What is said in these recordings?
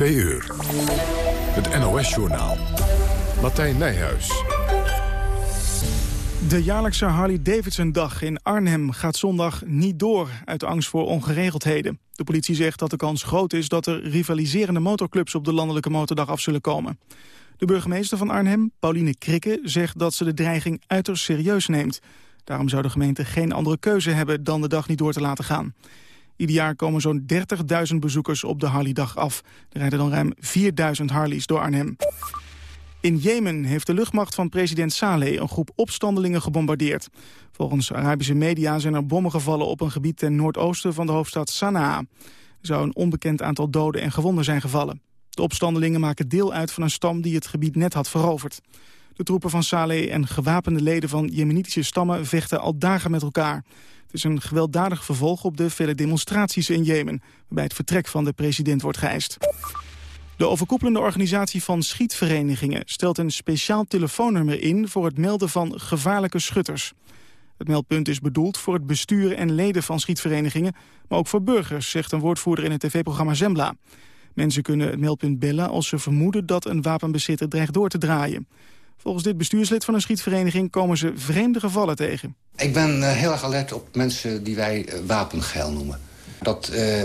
Twee uur. Het NOS-journaal. Martijn Nijhuis. De jaarlijkse Harley-Davidson-dag in Arnhem gaat zondag niet door... uit angst voor ongeregeldheden. De politie zegt dat de kans groot is dat er rivaliserende motorclubs... op de landelijke motordag af zullen komen. De burgemeester van Arnhem, Pauline Krikke, zegt dat ze de dreiging uiterst serieus neemt. Daarom zou de gemeente geen andere keuze hebben dan de dag niet door te laten gaan. Ieder jaar komen zo'n 30.000 bezoekers op de Harley-dag af. Er rijden dan ruim 4.000 Harleys door Arnhem. In Jemen heeft de luchtmacht van president Saleh een groep opstandelingen gebombardeerd. Volgens Arabische media zijn er bommen gevallen op een gebied ten noordoosten van de hoofdstad Sanaa. Er zou een onbekend aantal doden en gewonden zijn gevallen. De opstandelingen maken deel uit van een stam die het gebied net had veroverd. De troepen van Saleh en gewapende leden van jemenitische stammen vechten al dagen met elkaar. Het is een gewelddadig vervolg op de vele demonstraties in Jemen... waarbij het vertrek van de president wordt geëist. De overkoepelende organisatie van schietverenigingen stelt een speciaal telefoonnummer in voor het melden van gevaarlijke schutters. Het meldpunt is bedoeld voor het bestuur en leden van schietverenigingen, maar ook voor burgers, zegt een woordvoerder in het tv-programma Zembla. Mensen kunnen het meldpunt bellen als ze vermoeden dat een wapenbezitter dreigt door te draaien. Volgens dit bestuurslid van een schietvereniging komen ze vreemde gevallen tegen. Ik ben eh, heel erg alert op mensen die wij uh, wapengeil noemen. Dat uh,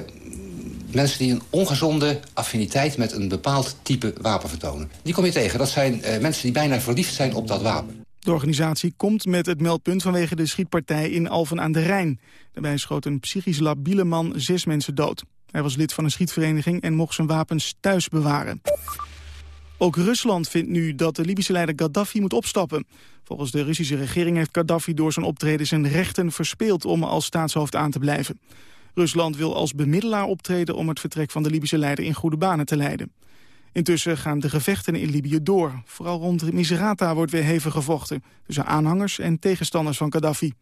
mensen die een ongezonde affiniteit met een bepaald type wapen vertonen. Die kom je tegen. Dat zijn mensen die bijna verliefd zijn op dat wapen. De organisatie komt met het meldpunt vanwege de schietpartij in Alphen aan de Rijn. Daarbij schoot een psychisch labiele man zes mensen dood. Hij was lid van een schietvereniging en mocht zijn wapens thuis bewaren. Ook Rusland vindt nu dat de Libische leider Gaddafi moet opstappen. Volgens de Russische regering heeft Gaddafi door zijn optreden zijn rechten verspeeld om als staatshoofd aan te blijven. Rusland wil als bemiddelaar optreden om het vertrek van de Libische leider in goede banen te leiden. Intussen gaan de gevechten in Libië door. Vooral rond Misrata wordt weer hevig gevochten tussen aanhangers en tegenstanders van Gaddafi.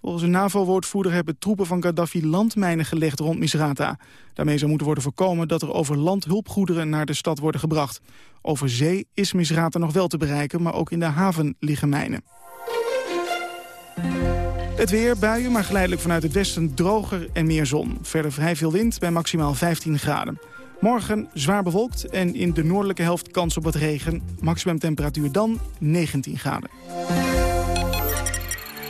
Volgens een NAVO-woordvoerder hebben troepen van Gaddafi landmijnen gelegd rond Misrata. Daarmee zou moeten worden voorkomen dat er over land hulpgoederen naar de stad worden gebracht. Over zee is Misrata nog wel te bereiken, maar ook in de haven liggen mijnen. Het weer, buien, maar geleidelijk vanuit het westen droger en meer zon. Verder vrij veel wind bij maximaal 15 graden. Morgen zwaar bewolkt en in de noordelijke helft kans op wat regen. Maximum temperatuur dan 19 graden.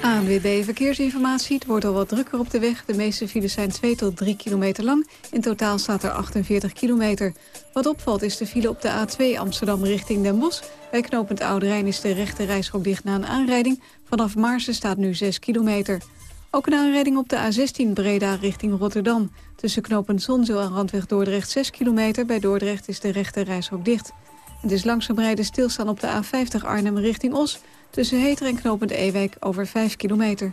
ANWB Verkeersinformatie. Het wordt al wat drukker op de weg. De meeste files zijn 2 tot 3 kilometer lang. In totaal staat er 48 kilometer. Wat opvalt is de file op de A2 Amsterdam richting Den Bosch. Bij knooppunt Oude Rijn is de rechte reisschok dicht na een aanrijding. Vanaf Maarsen staat nu 6 kilometer. Ook een aanrijding op de A16 Breda richting Rotterdam. Tussen knooppunt Zonzeel en Randweg Dordrecht 6 kilometer. Bij Dordrecht is de rechte reishok dicht. Het is langzaam rijden stilstaan op de A50 Arnhem richting Os... Tussen Heter en Knopend Ewijk over 5 kilometer.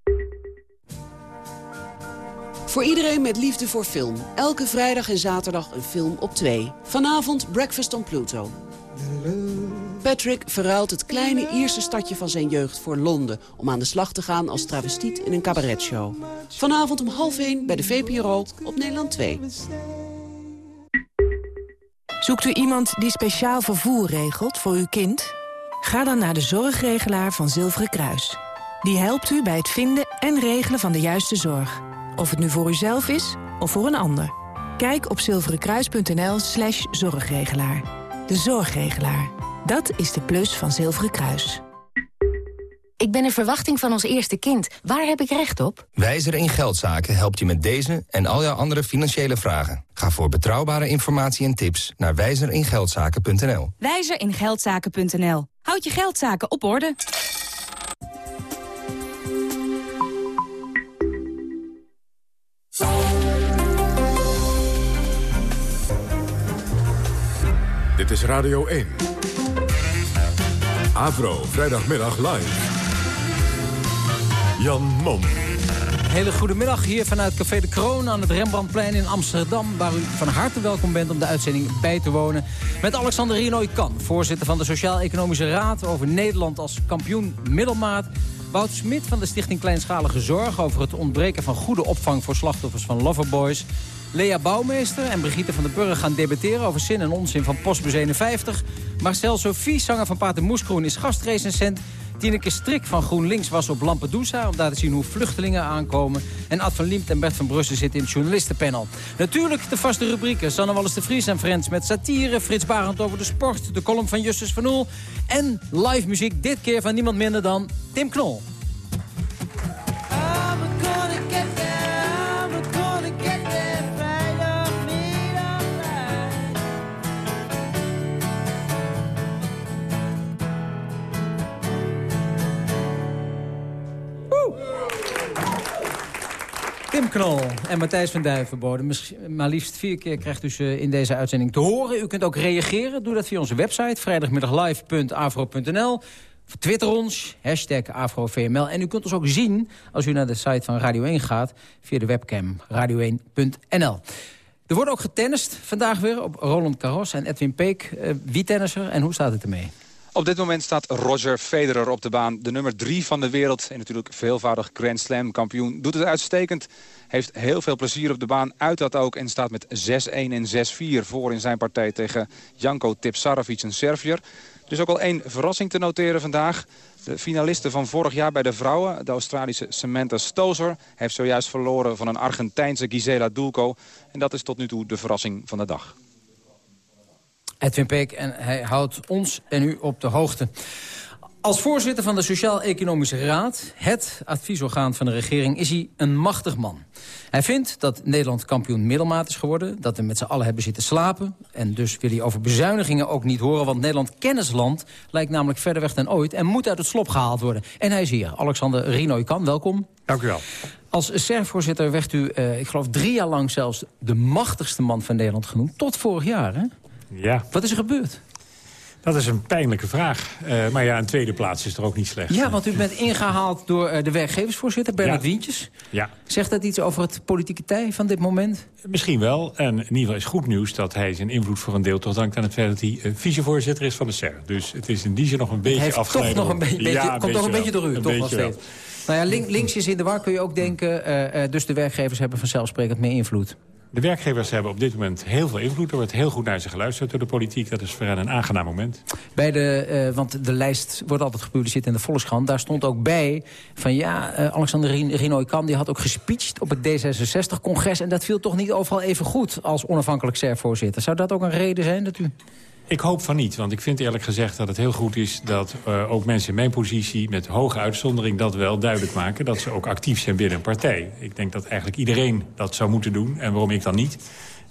Voor iedereen met liefde voor film. Elke vrijdag en zaterdag een film op twee. Vanavond Breakfast on Pluto. Patrick verruilt het kleine Ierse stadje van zijn jeugd voor Londen... om aan de slag te gaan als travestiet in een cabaretshow. Vanavond om half één bij de VPRO op Nederland 2. Zoekt u iemand die speciaal vervoer regelt voor uw kind? Ga dan naar de zorgregelaar van Zilveren Kruis. Die helpt u bij het vinden en regelen van de juiste zorg. Of het nu voor uzelf is of voor een ander. Kijk op zilverenkruis.nl slash zorgregelaar. De zorgregelaar. Dat is de plus van Zilveren Kruis. Ik ben in verwachting van ons eerste kind. Waar heb ik recht op? Wijzer in Geldzaken helpt je met deze en al jouw andere financiële vragen. Ga voor betrouwbare informatie en tips naar wijzeringeldzaken.nl. Wijzeringeldzaken.nl. Houd je geldzaken op orde. Dit is Radio 1. Avro, vrijdagmiddag live. Jan Mom. hele goede middag hier vanuit Café de Kroon aan het Rembrandtplein in Amsterdam... waar u van harte welkom bent om de uitzending bij te wonen... met Alexander Rinoy Kan, voorzitter van de Sociaal-Economische Raad... over Nederland als kampioen middelmaat... Wout Smit van de Stichting Kleinschalige Zorg... over het ontbreken van goede opvang voor slachtoffers van loverboys... Lea Bouwmeester en Brigitte van den Burg gaan debatteren... over zin en onzin van Postbus 51. Marcel Sophie, zanger van Pater Moeskroen, is gastrecensent... Tineke Strik van GroenLinks was op Lampedusa... om daar te zien hoe vluchtelingen aankomen. En Ad van Liemt en Bert van Brussen zitten in het journalistenpanel. Natuurlijk de vaste rubrieken. Sanne Wallis de Vries en Friends met satire. Frits Barend over de sport. De column van Justus van Oel. En live muziek, dit keer van niemand minder dan Tim Knol. Knol en Matthijs van Duivenbode. Maar liefst vier keer krijgt u ze in deze uitzending te horen. U kunt ook reageren. Doe dat via onze website vrijdagmiddaglive.afro.nl. Twitter ons, AfroVML. En u kunt ons ook zien als u naar de site van Radio 1 gaat... via de webcam radio1.nl. Er wordt ook getennist vandaag weer op Roland Garros en Edwin Peek. Uh, wie tennisser en hoe staat het ermee? Op dit moment staat Roger Federer op de baan. De nummer drie van de wereld. En natuurlijk veelvoudig Grand Slam kampioen. Doet het uitstekend. Heeft heel veel plezier op de baan. Uit dat ook. En staat met 6-1 en 6-4 voor in zijn partij tegen Janko Tipsarevic, een Servier. Dus ook al één verrassing te noteren vandaag. De finaliste van vorig jaar bij de vrouwen, de Australische Samantha Stozer... heeft zojuist verloren van een Argentijnse Gisela Dulco. En dat is tot nu toe de verrassing van de dag. Edwin Peek en hij houdt ons en u op de hoogte. Als voorzitter van de Sociaal-Economische Raad, het adviesorgaan van de regering, is hij een machtig man. Hij vindt dat Nederland kampioen middelmaat is geworden, dat we met z'n allen hebben zitten slapen. En dus wil hij over bezuinigingen ook niet horen, want Nederland kennisland lijkt namelijk verder weg dan ooit en moet uit het slop gehaald worden. En hij is hier, Alexander Rinoy kan, welkom. Dank u wel. Als SER-voorzitter werd u, uh, ik geloof drie jaar lang zelfs, de machtigste man van Nederland genoemd. Tot vorig jaar, hè? Ja. Wat is er gebeurd? Dat is een pijnlijke vraag. Uh, maar ja, een tweede plaats is er ook niet slecht. Ja, want u bent ingehaald door uh, de werkgeversvoorzitter, Bernard ja. Wientjes. Ja. Zegt dat iets over het politieke tij van dit moment? Misschien wel. En in ieder geval is goed nieuws dat hij zijn invloed voor een deel... toch dankt aan het feit dat hij uh, vicevoorzitter is van de SER. Dus het is in die zin nog een beetje afgeleid. toch nog een beetje, ja, komt nog een beetje door u, toch wel steeds. Nou ja, link, links is in de war kun je ook denken... dus de werkgevers hebben vanzelfsprekend meer invloed. De werkgevers hebben op dit moment heel veel invloed. Er wordt heel goed naar ze geluisterd door de politiek. Dat is voor hen een aangenaam moment. Bij de, uh, want de lijst wordt altijd gepubliceerd in de Volkskrant. Daar stond ook bij van ja, uh, Alexander Rinoy Kan... die had ook gespeecht op het D66-congres. En dat viel toch niet overal even goed als onafhankelijk SER-voorzitter. Zou dat ook een reden zijn dat u... Ik hoop van niet, want ik vind eerlijk gezegd dat het heel goed is... dat uh, ook mensen in mijn positie met hoge uitzondering dat wel duidelijk maken... dat ze ook actief zijn binnen een partij. Ik denk dat eigenlijk iedereen dat zou moeten doen en waarom ik dan niet.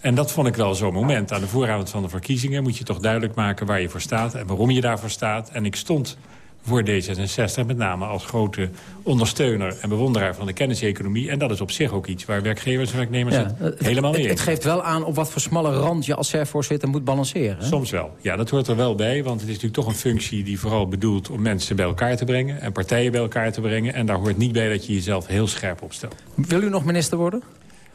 En dat vond ik wel zo'n moment. Aan de vooravond van de verkiezingen moet je toch duidelijk maken waar je voor staat... en waarom je daarvoor staat. En ik stond voor D66, met name als grote ondersteuner en bewonderaar van de kenniseconomie. En dat is op zich ook iets waar werkgevers en werknemers ja, het helemaal mee Het, het geeft wel aan op wat voor smalle rand je als SER-voorzitter moet balanceren. Hè? Soms wel. Ja, dat hoort er wel bij, want het is natuurlijk toch een functie die vooral bedoelt om mensen bij elkaar te brengen en partijen bij elkaar te brengen. En daar hoort niet bij dat je jezelf heel scherp opstelt. Wil u nog minister worden?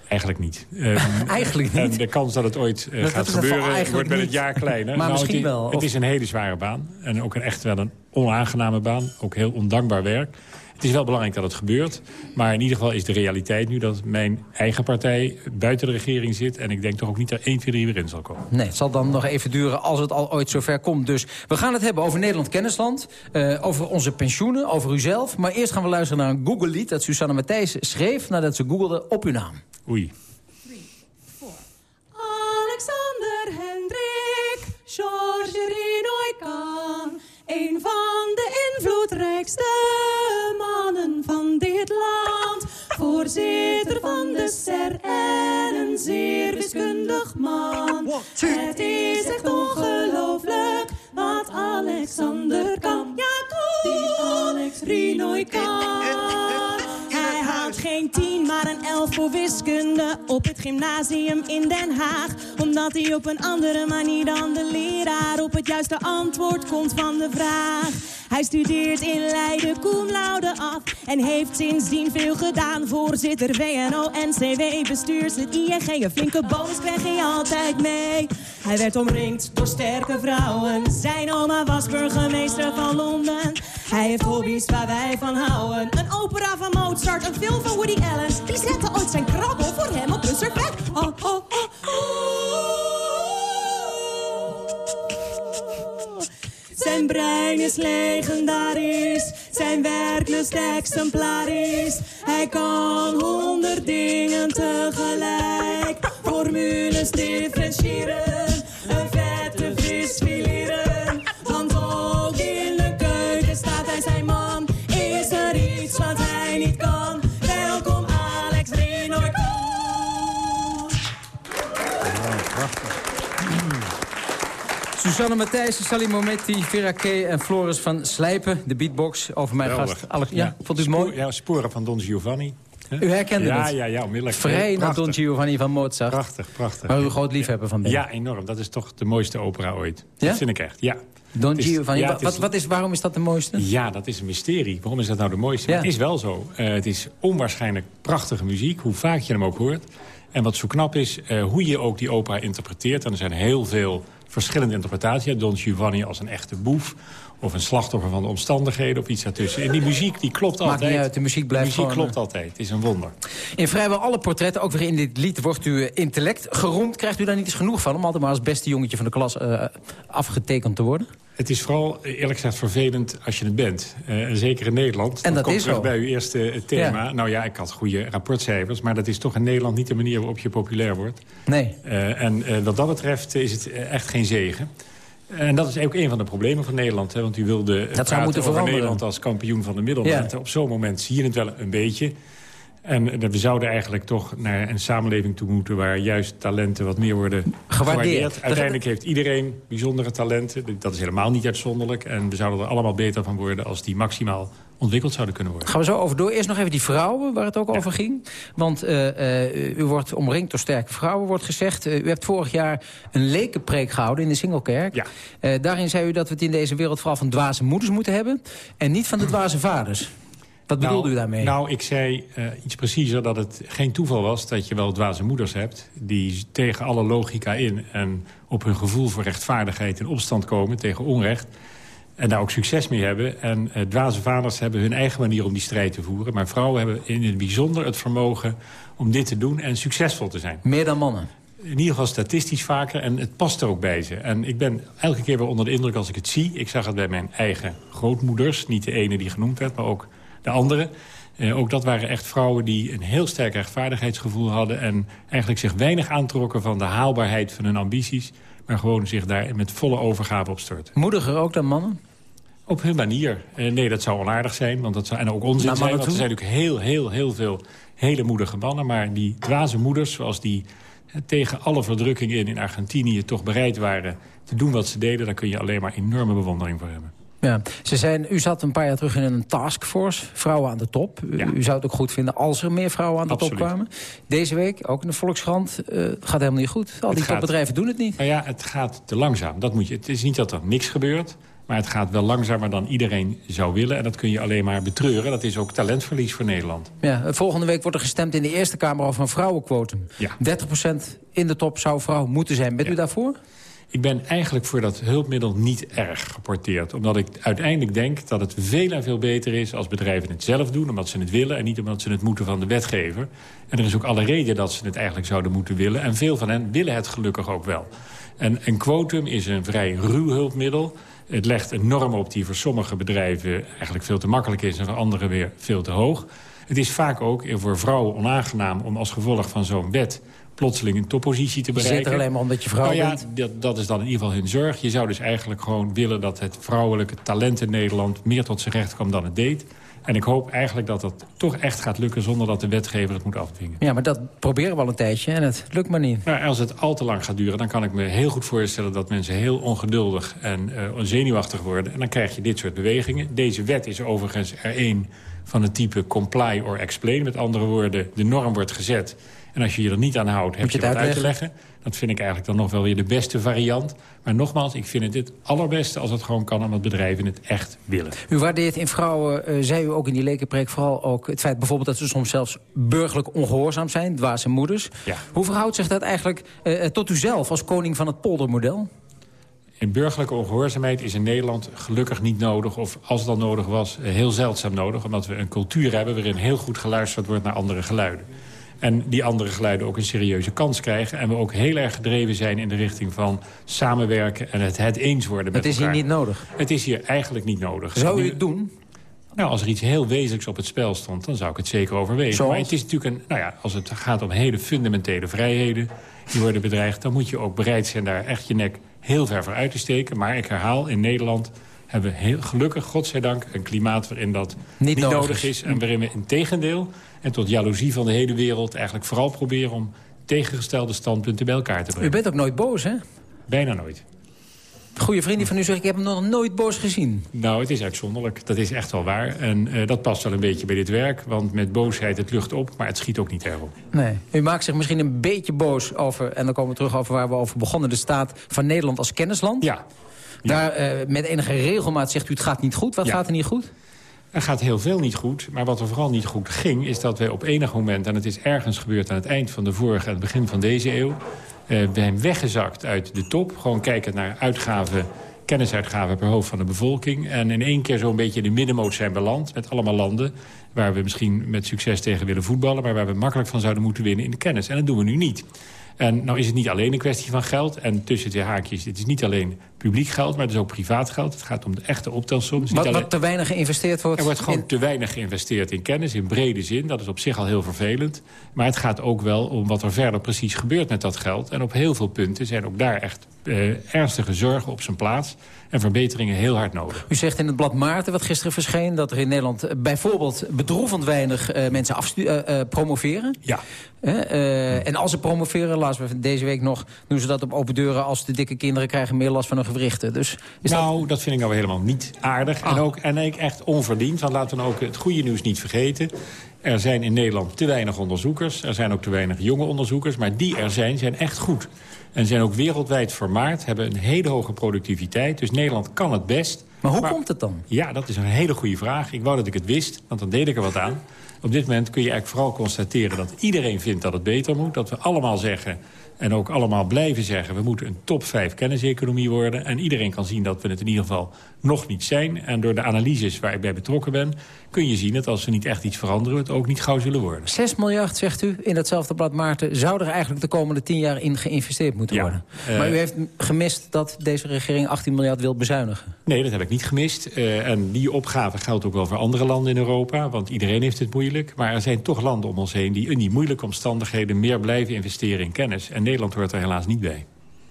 Eigenlijk niet. Um, eigenlijk niet? En de kans dat het ooit uh, dat gaat gebeuren wordt met het jaar kleiner. maar nou, misschien het, wel. Het is een hele zware baan. En ook een echt wel een onaangename baan. Ook heel ondankbaar werk. Het is wel belangrijk dat het gebeurt. Maar in ieder geval is de realiteit nu dat mijn eigen partij buiten de regering zit. En ik denk toch ook niet dat 1, 2, 3 weer in zal komen. Nee, het zal dan nog even duren als het al ooit zover komt. Dus we gaan het hebben over Nederland Kennisland. Uh, over onze pensioenen, over uzelf. Maar eerst gaan we luisteren naar een Google-lied dat Susanne Matthijs schreef... nadat ze googelde op uw naam. Oei. Alexander Hendrik, George Rinoy. Een van de invloedrijkste dit land. Voorzitter van de SER en een zeer wiskundig man. Het is echt ongelooflijk wat Alexander kan. Ja, cool. Die Alex Rinoy kan. Hij houdt geen tien, maar een elf voor wiskunde op het gymnasium in Den Haag. Omdat hij op een andere manier dan de leraar op het juiste antwoord komt van de vraag. Hij studeert in Leiden, cum laude af. En heeft sindsdien veel gedaan. Voorzitter WNO-NCW, bestuurslid ING. Een flinke bonus krijg je altijd mee. Hij werd omringd door sterke vrouwen. Zijn oma was burgemeester van Londen. Hij heeft hobby's waar wij van houden. Een opera van Mozart, een film van Woody Allen. Die zette ooit zijn krabbel voor hem op een servet. Oh, oh, oh, oh. Zijn brein is legendarisch, zijn werklust exemplarisch. Hij kan honderd dingen tegelijk, formules differentiëren, Susanne Matthijssen, Sally Mometti, Vera K. en Floris van Slijpen. De beatbox over mijn gast. Alex, ja, vond u het mooi? Ja, sporen van Don Giovanni. U herkende ja, het? Ja, ja, onmiddellijk. Vrij naar. Don Giovanni van Mozart. Prachtig, prachtig. Waar u een groot liefhebber van bent. Ja, enorm. Dat is toch de mooiste opera ooit. Ja? Dat vind ik echt, ja. Don is- Giovanni, ja, wat, wat is, waarom is dat de mooiste? Ja, dat is een mysterie. Waarom is dat nou de mooiste? Ja. Het is wel zo. Eh, het is onwaarschijnlijk prachtige muziek, hoe vaak je hem ook hoort. En wat zo knap is, eh, hoe je ook die opera interpreteert. En er zijn heel veel verschillende interpretaties. Don Giovanni als een echte boef... of een slachtoffer van de omstandigheden of iets daartussen. En die muziek die klopt Maakt altijd. niet uit, de muziek blijft De muziek gewoon, klopt altijd. Het is een wonder. In vrijwel alle portretten, ook weer in dit lied, wordt u eh, intellect geroemd. Krijgt u daar niet eens genoeg van om altijd maar als beste jongetje van de klas eh, afgetekend te worden? Het is vooral, eh, eerlijk gezegd, vervelend als je het bent. Eh, en zeker in Nederland. En dat komt is terug zo. bij uw eerste eh, thema. Ja. Nou ja, ik had goede rapportcijfers. Maar dat is toch in Nederland niet de manier waarop je populair wordt. Nee. Eh, en eh, wat dat betreft is het eh, echt geen zegen. En dat is ook een van de problemen van Nederland. Hè, want u wilde eh, zou moeten over. Nederland als kampioen van de middelmaat. Op zo'n moment zie je het wel een beetje. En eh, we zouden eigenlijk toch naar een samenleving toe moeten... waar juist talenten wat meer worden Gewaardeerd. gewaardeerd. Uiteindelijk heeft iedereen bijzondere talenten. Dat is helemaal niet uitzonderlijk. En we zouden er allemaal beter van worden... als die maximaal ontwikkeld zouden kunnen worden. Gaan we zo over door. Eerst nog even die vrouwen, waar het ook over ging. Want eh, eh, u wordt omringd door sterke vrouwen, wordt gezegd. Eh, u hebt vorig jaar een lekenpreek gehouden in de Singelkerk. Ja. Daarin zei u dat we het in deze wereld vooral van dwaze moeders moeten hebben... en niet van de dwaze vaders. Wat bedoelde nou, u daarmee? Nou, ik zei eh, iets preciezer dat het geen toeval was... dat je wel dwaze moeders hebt... die tegen alle logica in en op hun gevoel voor rechtvaardigheid in opstand komen... tegen onrecht en daar ook succes mee hebben. En eh, dwaze vaders hebben hun eigen manier om die strijd te voeren. Maar vrouwen hebben in het bijzonder het vermogen om dit te doen... en succesvol te zijn. Meer dan mannen? In ieder geval statistisch vaker en het past er ook bij ze. En ik ben elke keer weer onder de indruk als ik het zie. Ik zag het bij mijn eigen grootmoeders. Niet de ene die genoemd werd, maar ook de andere. Eh, ook dat waren echt vrouwen die een heel sterk rechtvaardigheidsgevoel hadden... en eigenlijk zich weinig aantrokken van de haalbaarheid van hun ambities... maar gewoon zich daar met volle overgave op storten. Moediger ook dan mannen? Op hun manier. Eh, nee, dat zou onaardig zijn, want dat zou, en ook onzin Naar zijn. Want er zijn natuurlijk heel, heel, heel veel hele moedige mannen... maar die dwaze moeders, zoals die eh, tegen alle verdrukking in... in Argentinië toch bereid waren te doen wat ze deden... daar kun je alleen maar enorme bewondering voor hebben. Ja. Ze zijn, u zat een paar jaar terug in een taskforce, vrouwen aan de top. U, u zou het ook goed vinden als er meer vrouwen aan de Absoluut. top kwamen. Deze week, ook in de Volkskrant, eh, gaat helemaal niet goed. Al die gaat- topbedrijven doen het niet. Nou ja, het gaat te langzaam. Dat moet je, het is niet dat er niks gebeurt... maar het gaat wel langzamer dan iedereen zou willen. En dat kun je alleen maar betreuren. Dat is ook talentverlies voor Nederland. Ja, volgende week wordt er gestemd in de Eerste Kamer over een vrouwenquotum. Ja. 30% in de top zou vrouw moeten zijn. Bent u daarvoor? Ik ben eigenlijk voor dat hulpmiddel niet erg geporteerd. Omdat ik uiteindelijk denk dat het veel en veel beter is... als bedrijven het zelf doen, omdat ze het willen... en niet omdat ze het moeten van de wetgever. En er is ook alle reden dat ze het eigenlijk zouden moeten willen. En veel van hen willen het gelukkig ook wel. En een quotum is een vrij ruw hulpmiddel. Het legt een norm op die voor sommige bedrijven eigenlijk veel te makkelijk is... en voor anderen weer veel te hoog. Het is vaak ook voor vrouwen onaangenaam om als gevolg van zo'n wet plotseling een toppositie te Je bereiken. zit er alleen maar omdat je vrouw nou ja, bent. Dat, dat is dan in ieder geval hun zorg. Je zou dus eigenlijk gewoon willen dat het vrouwelijke talent in Nederland... meer tot zijn recht kwam dan het deed. En ik hoop eigenlijk dat dat toch echt gaat lukken... zonder dat de wetgever het moet afdwingen. Ja, maar dat proberen we al een tijdje en het lukt maar niet. Nou, als het al te lang gaat duren, dan kan ik me heel goed voorstellen... dat mensen heel ongeduldig en eh, zenuwachtig worden. En dan krijg je dit soort bewegingen. Deze wet is overigens er één van het type comply or explain. Met andere woorden, de norm wordt gezet... En als je je er niet aan houdt, heb je, wat uit te leggen. Dat vind ik eigenlijk dan nog wel weer de beste variant. Maar nogmaals, ik vind het het allerbeste als het gewoon kan... omdat bedrijven het echt willen. U waardeert in vrouwen, eh, zei u ook in die lekenpreek... vooral ook het feit bijvoorbeeld dat ze soms zelfs burgerlijk ongehoorzaam zijn. Dwaze moeders. Ja. Hoe verhoudt zich dat eigenlijk eh, tot u zelf als koning van het poldermodel? In burgerlijke ongehoorzaamheid is in Nederland gelukkig niet nodig... of als het dan nodig was, eh, heel zeldzaam nodig... omdat we een cultuur hebben waarin heel goed geluisterd wordt naar andere geluiden. En die andere geluiden ook een serieuze kans krijgen. En we ook heel erg gedreven zijn in de richting van samenwerken... en het het eens worden met Het is hier elkaar. niet nodig. Het is hier eigenlijk niet nodig. Zou u Nu- het doen? Nou, als er iets heel wezenlijks op het spel stond, dan zou ik het zeker overwegen. Zoals? Maar het is natuurlijk een, nou ja, als het gaat om hele fundamentele vrijheden die worden bedreigd, dan moet je ook bereid zijn daar echt je nek heel ver voor uit te steken. Maar ik herhaal, in Nederland hebben we heel gelukkig, godzijdank, een klimaat waarin dat Niet niet, nodig is. En waarin we in tegendeel en tot jaloezie van de hele wereld eigenlijk vooral proberen om tegengestelde standpunten bij elkaar te U brengen. bent ook nooit boos, hè? Bijna nooit. Goede vrienden van u zeggen, ik heb hem nog nooit boos gezien. Nou, het is uitzonderlijk. Dat is echt wel waar. En eh, dat past wel een beetje bij dit werk. Want met boosheid het lucht op, maar het schiet ook niet erg op. Nee. U maakt zich misschien een beetje boos over... en dan komen we terug over waar we over begonnen... de staat van Nederland als kennisland. Ja. Daar eh, met enige regelmaat zegt u het gaat niet goed. Wat Ja. gaat er niet goed? Er gaat heel veel niet goed, maar wat er vooral niet goed ging... is dat wij op enig moment, en het is ergens gebeurd... aan het eind van de vorige en het begin van deze eeuw... eh, we zijn weggezakt uit de top. Gewoon kijken naar uitgaven, kennisuitgaven per hoofd van de bevolking. En in één keer zo'n beetje in de middenmoot zijn beland... met allemaal landen waar we misschien met succes tegen willen voetballen... maar waar we makkelijk van zouden moeten winnen in de kennis. En dat doen we nu niet. En nou is het niet alleen een kwestie van geld. En tussen twee haakjes, het is niet alleen publiek geld... maar het is ook privaat geld. Het gaat om de echte optelsom. Wat, alleen- wat te weinig geïnvesteerd wordt. er wordt gewoon in- te weinig geïnvesteerd in kennis, in brede zin. Dat is op zich al heel vervelend. Maar het gaat ook wel om wat er verder precies gebeurt met dat geld. En op heel veel punten zijn ook daar echt eh, ernstige zorgen op zijn plaats. En verbeteringen heel hard nodig. U zegt in het blad Maarten, wat gisteren verscheen... dat er in Nederland eh, bijvoorbeeld bedroevend weinig eh, mensen eh, promoveren. Ja. En als ze promoveren, laten we deze week nog... doen ze dat op open deuren als de dikke kinderen krijgen meer last van hun gewrichten. Dus is nou, dat... vind ik nou helemaal niet aardig. En, ook, en ik echt onverdiend. Want laten we nou ook het goede nieuws niet vergeten. Er zijn in Nederland te weinig onderzoekers. Er zijn ook te weinig jonge onderzoekers. Maar die er zijn, zijn echt goed. En zijn ook wereldwijd vermaard. Hebben een hele hoge productiviteit. Dus Nederland kan het best. Maar hoe komt het dan? Ja, dat is een hele goede vraag. Ik wou dat ik het wist, want dan deed ik er wat aan. Op dit moment kun je eigenlijk vooral constateren dat iedereen vindt dat het beter moet. Dat we allemaal zeggen, en ook allemaal blijven zeggen... we moeten een top 5 kenniseconomie worden. En iedereen kan zien dat we het in ieder geval nog niet zijn. En door de analyses waar ik bij betrokken ben... kun je zien dat als we niet echt iets veranderen... we het ook niet gauw zullen worden. 6 miljard, zegt u, in datzelfde blad Maarten... zou er eigenlijk de komende 10 jaar in geïnvesteerd moeten Ja, worden. eh, maar u heeft gemist dat deze regering 18 miljard wil bezuinigen. Nee, dat heb ik niet gemist. Eh, en die opgave geldt ook wel voor andere landen in Europa. Want iedereen heeft het moeilijk. Maar er zijn toch landen om ons heen die in die moeilijke omstandigheden... meer blijven investeren in kennis. En Nederland hoort er helaas niet bij.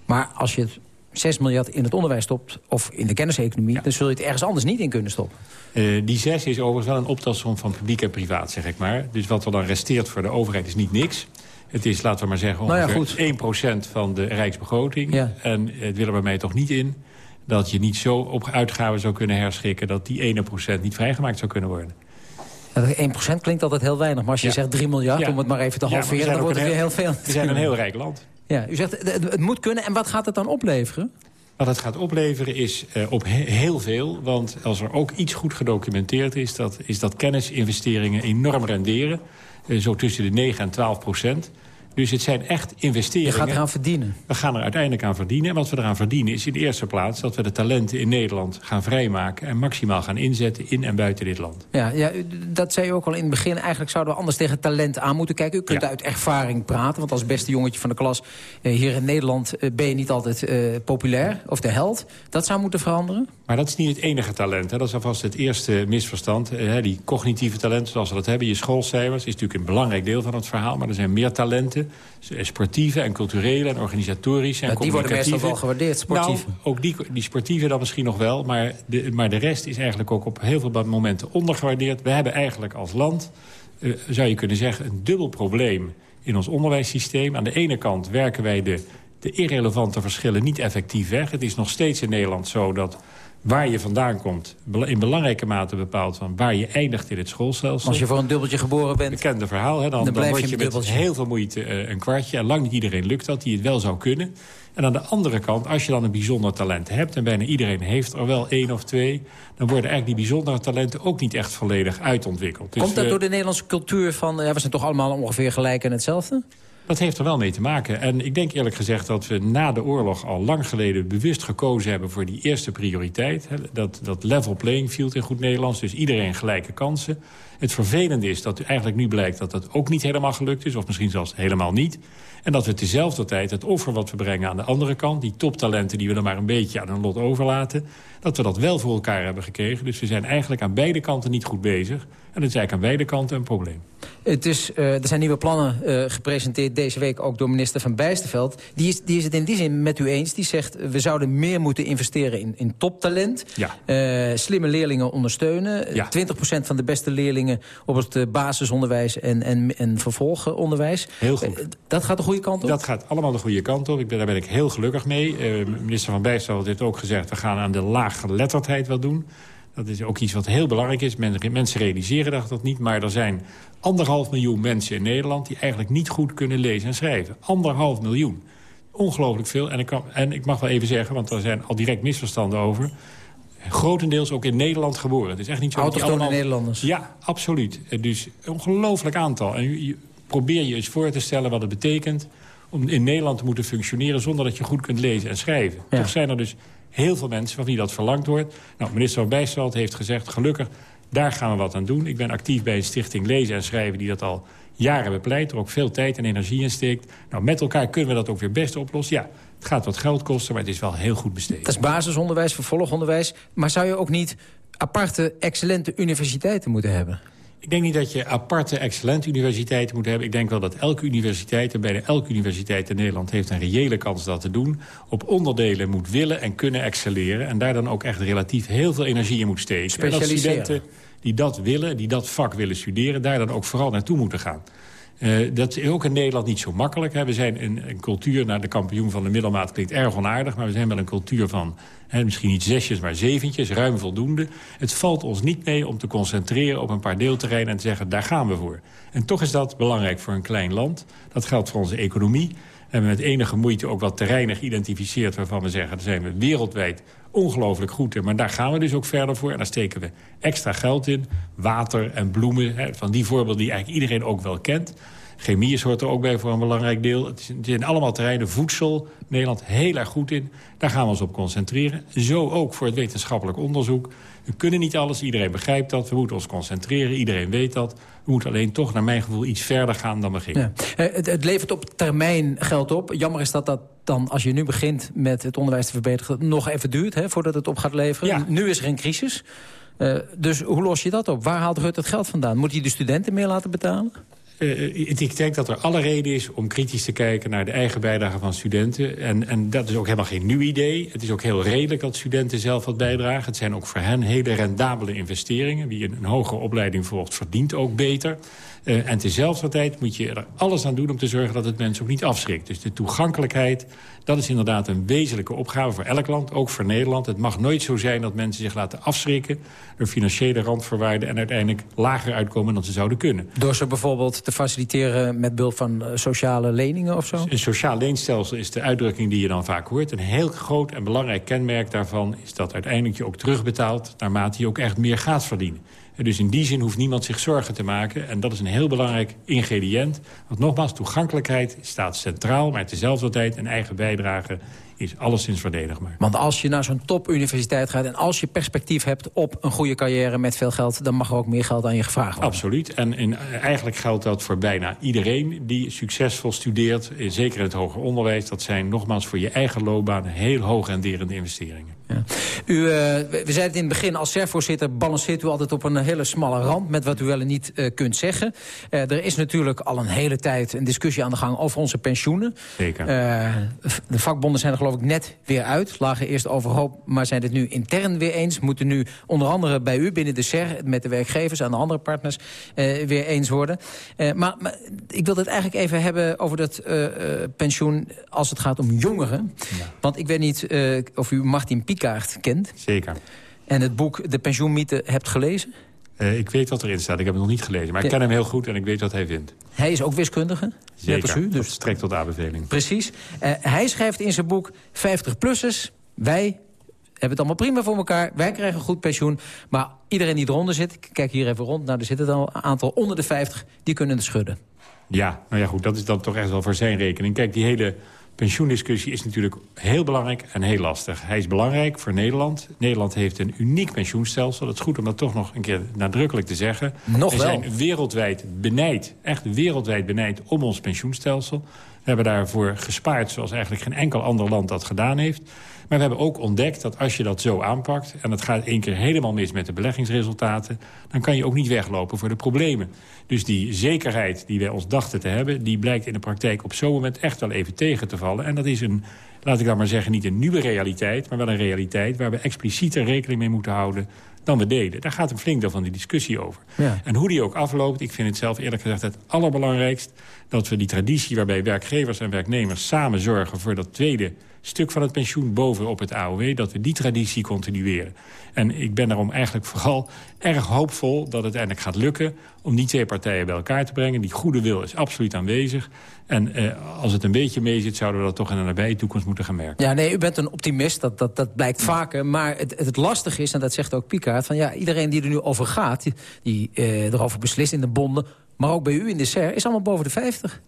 Maar als je het 6 miljard in het onderwijs stopt... of in de kenniseconomie, dan zul je het ergens anders niet in kunnen stoppen. Eh, die zes is overigens wel een optelsom van publiek en privaat, zeg ik maar. Dus wat er dan resteert voor de overheid is niet niks. Het is, laten we maar zeggen, Nou ja, ongeveer 1% van de rijksbegroting. Ja. En het wil er bij mij toch niet in dat je niet zo op uitgaven zou kunnen herschikken... dat die ene procent niet vrijgemaakt zou kunnen worden. Dat 1% klinkt altijd heel weinig. Maar als je Ja. zegt 3 miljard, Ja. om het maar even te halveren... dan wordt het weer heel veel. We zijn een heel rijk land. Ja, u zegt, het, moet kunnen. En wat gaat het dan opleveren? Wat het gaat opleveren is eh, op he- heel veel. Want als er ook iets goed gedocumenteerd is... dat, is dat kennisinvesteringen enorm renderen. Eh, zo tussen de 9 en 12 procent. Dus het zijn echt Je investeringen. gaat eraan verdienen. We gaan er uiteindelijk aan verdienen. En wat we eraan verdienen is in de eerste plaats... dat we de talenten in Nederland gaan vrijmaken... en maximaal gaan inzetten in en buiten dit land. Ja, ja, dat zei u ook al in het begin. Eigenlijk zouden we anders tegen talent aan moeten kijken. U kunt Ja. uit ervaring praten. Want als beste jongetje van de klas eh, hier in Nederland... eh, ben je niet altijd eh, populair of de held. Dat zou moeten veranderen. Maar dat is niet het enige talent. Hè. Dat is alvast het eerste misverstand. Hè, die cognitieve talenten zoals we dat hebben. Je schoolcijfers is natuurlijk een belangrijk deel van het verhaal. Maar er zijn meer talenten. Sportieve en culturele en organisatorische en Ja, die worden meestal wel gewaardeerd, sportieve. Nou, ook die, die sportieve dan misschien nog wel. Maar de, maar de rest is eigenlijk ook op heel veel momenten ondergewaardeerd. We hebben eigenlijk als land, eh, zou je kunnen zeggen... een dubbel probleem in ons onderwijssysteem. Aan de ene kant werken wij de, de irrelevante verschillen niet effectief weg. Het is nog steeds in Nederland zo dat waar je vandaan komt... in belangrijke mate bepaalt van waar je eindigt in het schoolstelsel. Als je voor een dubbeltje geboren bent... Bekende verhaal, hè, dan, dan, word je, je met heel veel moeite uh, een kwartje. En lang niet iedereen lukt dat, die het wel zou kunnen. En aan de andere kant, als je dan een bijzonder talent hebt... en bijna iedereen heeft er wel één of twee... dan worden eigenlijk die bijzondere talenten ook niet echt volledig uitontwikkeld. Dus Komt dat door de Nederlandse cultuur van... Ja, we zijn toch allemaal ongeveer gelijk en hetzelfde? Dat heeft er wel mee te maken. En ik denk eerlijk gezegd dat we na de oorlog al lang geleden bewust gekozen hebben voor die eerste prioriteit. Dat, dat level playing field in goed Nederlands, dus iedereen gelijke kansen. Het vervelende is dat eigenlijk nu blijkt dat dat ook niet helemaal gelukt is. Of misschien zelfs helemaal niet. En dat we tezelfde tijd het offer wat we brengen aan de andere kant... die toptalenten die we dan maar een beetje aan hun lot overlaten... dat we dat wel voor elkaar hebben gekregen. Dus we zijn eigenlijk aan beide kanten niet goed bezig. En dat is eigenlijk aan beide kanten een probleem. Het is, uh, er zijn nieuwe plannen uh, gepresenteerd deze week ook door minister Van Bijsterveld. Die is, die is het in die zin met u eens. Die zegt we zouden meer moeten investeren in, in toptalent. Ja. Slimme leerlingen ondersteunen. Ja. 20% van de beste leerlingen op het basisonderwijs en, en, en vervolgonderwijs. Heel goed. dat gaat de goede kant op? Dat gaat allemaal de goede kant op. Ik ben, daar ben ik heel gelukkig mee. minister Van Bijsterveld heeft ook gezegd... we gaan aan de laaggeletterdheid wat doen. Dat is ook iets wat heel belangrijk is. Mensen realiseren dat, dat niet, maar er zijn anderhalf miljoen mensen in Nederland... die eigenlijk niet goed kunnen lezen en schrijven. Anderhalf miljoen. Ongelooflijk veel. En ik, kan, en ik mag wel even zeggen, want er zijn al direct misverstanden over... grotendeels ook in Nederland geboren. Het is echt niet zo... Autochtone allemaal... Nederlanders. Ja, absoluut. Dus een ongelooflijk aantal. En je, probeer je eens voor te stellen wat het betekent... om in Nederland te moeten functioneren zonder dat je goed kunt lezen en schrijven. Ja. Toch zijn er dus heel veel mensen van wie dat verlangd wordt. Nou, minister Van heeft gezegd, gelukkig, daar gaan we wat aan doen. Ik ben actief bij een stichting Lezen en Schrijven die dat al jaren bepleit. Er ook veel tijd en energie in steekt. Nou, met elkaar kunnen we dat ook weer best oplossen. Ja, het gaat wat geld kosten, maar het is wel heel goed besteed. Dat is basisonderwijs, vervolgonderwijs. Maar zou je ook niet aparte, excellente universiteiten moeten hebben? Ik denk niet dat je aparte, excellente universiteiten moet hebben. Ik denk wel dat elke universiteit, en bijna elke universiteit in Nederland... heeft een reële kans dat te doen. Op onderdelen moet willen en kunnen excelleren. En daar dan ook echt relatief heel veel energie in moet steken. En dat studenten die dat willen, die dat vak willen studeren... daar dan ook vooral naartoe moeten gaan. Uh, dat is ook in Nederland niet zo makkelijk. Hè. We zijn een, een cultuur, naar de kampioen van de middelmaat klinkt erg onaardig... maar we zijn wel een cultuur van hè, misschien niet zesjes, maar zeventjes, ruim voldoende. Het valt ons niet mee om te concentreren op een paar deelterreinen... en te zeggen, daar gaan we voor. En toch is dat belangrijk voor een klein land. Dat geldt voor onze economie. We hebben met enige moeite ook wat terreinen geïdentificeerd... waarvan we zeggen, daar zijn we wereldwijd ongelooflijk goed in. Maar daar gaan we dus ook verder voor. En daar steken we extra geld in. Water en bloemen. Hè, van die voorbeelden die eigenlijk iedereen ook wel kent. Chemie hoort er ook bij voor een belangrijk deel. Het zijn allemaal terreinen. Voedsel, Nederland heel erg goed in. Daar gaan we ons op concentreren. Zo ook voor het wetenschappelijk onderzoek. We kunnen niet alles, iedereen begrijpt dat. We moeten ons concentreren, iedereen weet dat. We moeten alleen toch, naar mijn gevoel, iets verder gaan dan we gingen. Ja. Eh, het, het, levert op termijn geld op. Jammer is dat dat dan, als je nu begint met het onderwijs te verbeteren... nog even duurt hè, voordat het op gaat leveren. Ja. Nu is er een crisis. Uh, dus hoe los je dat op? Waar haalt Rutte het geld vandaan? Moet hij de studenten meer laten betalen? Uh, ik denk dat er alle reden is om kritisch te kijken naar de eigen bijdrage van studenten. En, en dat is ook helemaal geen nieuw idee. Het is ook heel redelijk dat studenten zelf wat bijdragen. Het zijn ook voor hen hele rendabele investeringen. Wie een hogere opleiding volgt, verdient ook beter. Uh, en tezelfde tijd moet je er alles aan doen om te zorgen dat het mensen ook niet afschrikt. Dus de toegankelijkheid, dat is inderdaad een wezenlijke opgave voor elk land, ook voor Nederland. Het mag nooit zo zijn dat mensen zich laten afschrikken door financiële randvoorwaarden en uiteindelijk lager uitkomen dan ze zouden kunnen. Door ze bijvoorbeeld te faciliteren met behulp van uh, sociale leningen of zo? Een sociaal leenstelsel is de uitdrukking die je dan vaak hoort. Een heel groot en belangrijk kenmerk daarvan is dat uiteindelijk je ook terugbetaalt naarmate je ook echt meer gaat verdienen. Dus in die zin hoeft niemand zich zorgen te maken. En dat is een heel belangrijk ingrediënt. Want nogmaals, toegankelijkheid staat centraal... maar tezelfde tijd een eigen bijdrage is alleszins verdedigbaar. Want als je naar zo'n topuniversiteit gaat... en als je perspectief hebt op een goede carrière met veel geld... dan mag er ook meer geld aan je gevraagd worden. Absoluut. En in, eigenlijk geldt dat voor bijna iedereen die succesvol studeert. Zeker in het hoger onderwijs. Dat zijn nogmaals voor je eigen loopbaan heel hoog renderende investeringen. Ja. U, uh, we zeiden het in het begin, als SER-voorzitter balanceert u altijd op een hele smalle rand... met wat u wel en niet uh, kunt zeggen. Uh, er is natuurlijk al een hele tijd een discussie aan de gang over onze pensioenen. Zeker. de vakbonden zijn er geloof ik net weer uit. Lagen eerst overhoop, maar zijn het nu intern weer eens. Moeten nu onder andere bij u binnen de SER... met de werkgevers en de andere partners weer eens worden. Maar, maar, ik wil het eigenlijk even hebben over dat pensioen... als het gaat om jongeren. Ja. Want ik weet niet of u Martin Piek Pikaert kent. Zeker. En het boek De Pensioenmythe hebt gelezen. Uh, ik weet wat erin staat. Ik heb het nog niet gelezen. Maar ik ken hem heel goed en ik weet wat hij vindt. Hij is ook wiskundige. Zeker, net als u, dus... dat strekt tot aanbeveling. Precies. Uh, hij schrijft in zijn boek 50-plussers. Wij hebben het allemaal prima voor elkaar. Wij krijgen een goed pensioen. Maar iedereen die eronder zit, ik kijk hier even rond... nou, er zitten al een aantal onder de 50, die kunnen het schudden. Ja, nou ja, goed, dat is dan toch echt wel voor zijn rekening. Kijk, die hele pensioendiscussie is natuurlijk heel belangrijk en heel lastig. Hij is belangrijk voor Nederland. Nederland heeft een uniek pensioenstelsel. Dat is goed om dat toch nog een keer nadrukkelijk te zeggen. Nog We zijn wereldwijd benijd, echt wereldwijd benijd om ons pensioenstelsel. We hebben daarvoor gespaard zoals eigenlijk geen enkel ander land dat gedaan heeft. Maar we hebben ook ontdekt dat als je dat zo aanpakt... en het gaat één keer helemaal mis met de beleggingsresultaten... dan kan je ook niet weglopen voor de problemen. Dus die zekerheid die wij ons dachten te hebben... die blijkt in de praktijk op zo'n moment echt wel even tegen te vallen. En dat is een, laat ik dan maar zeggen, niet een nieuwe realiteit... maar wel een realiteit waar we explicieter rekening mee moeten houden dan we deden. Daar gaat een flink deel van die discussie over. Ja. En hoe die ook afloopt, ik vind het zelf eerlijk gezegd het allerbelangrijkst... dat we die traditie waarbij werkgevers en werknemers samen zorgen voor dat tweede stuk van het pensioen bovenop het AOW... dat we die traditie continueren. En ik ben daarom eigenlijk vooral erg hoopvol dat het eindelijk gaat lukken... om die twee partijen bij elkaar te brengen. Die goede wil is absoluut aanwezig. En eh, als het een beetje mee zit, zouden we dat toch in de nabije toekomst moeten gaan merken. Ja, nee, u bent een optimist, dat, dat, dat blijkt vaker. Maar het, het lastige is, en dat zegt ook Pikaert... van ja, iedereen die er nu over gaat, die, die eh, erover beslist in de bonden... maar ook bij u in de SER, is allemaal boven de 50.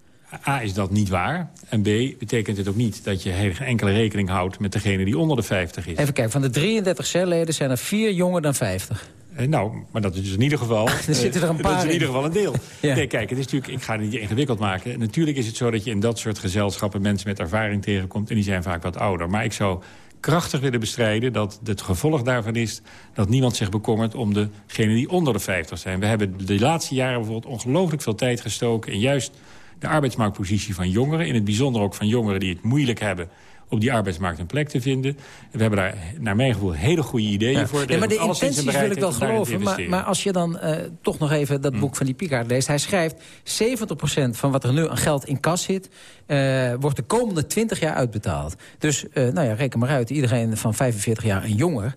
A, is dat niet waar. En B, betekent het ook niet dat je geen enkele rekening houdt... met degene die onder de 50 is. Even kijken, van de 33 CER-leden zijn er vier jonger dan 50. Eh, nou, maar dat is dus in ieder geval... er zitten er een paar Dat is in in. ieder geval een deel. Ja. Nee, kijk, het is natuurlijk, ik ga het niet ingewikkeld maken. Natuurlijk is het zo dat je in dat soort gezelschappen... mensen met ervaring tegenkomt en die zijn vaak wat ouder. Maar ik zou krachtig willen bestrijden dat het gevolg daarvan is... dat niemand zich bekommert om degenen die onder de 50 zijn. We hebben de laatste jaren bijvoorbeeld ongelooflijk veel tijd gestoken... in juist de arbeidsmarktpositie van jongeren. In het bijzonder ook van jongeren die het moeilijk hebben op die arbeidsmarkt een plek te vinden. We hebben daar, naar mijn gevoel, hele goede ideeën Ja. voor. Nee, maar de intenties wil ik wel geloven. Maar, maar als je dan eh, toch nog even dat boek van die Pikaard leest. Hij schrijft 70% van wat er nu aan geld in kas zit... eh, wordt de komende 20 jaar uitbetaald. Dus eh, nou ja, reken maar uit. Iedereen van 45 jaar en jonger...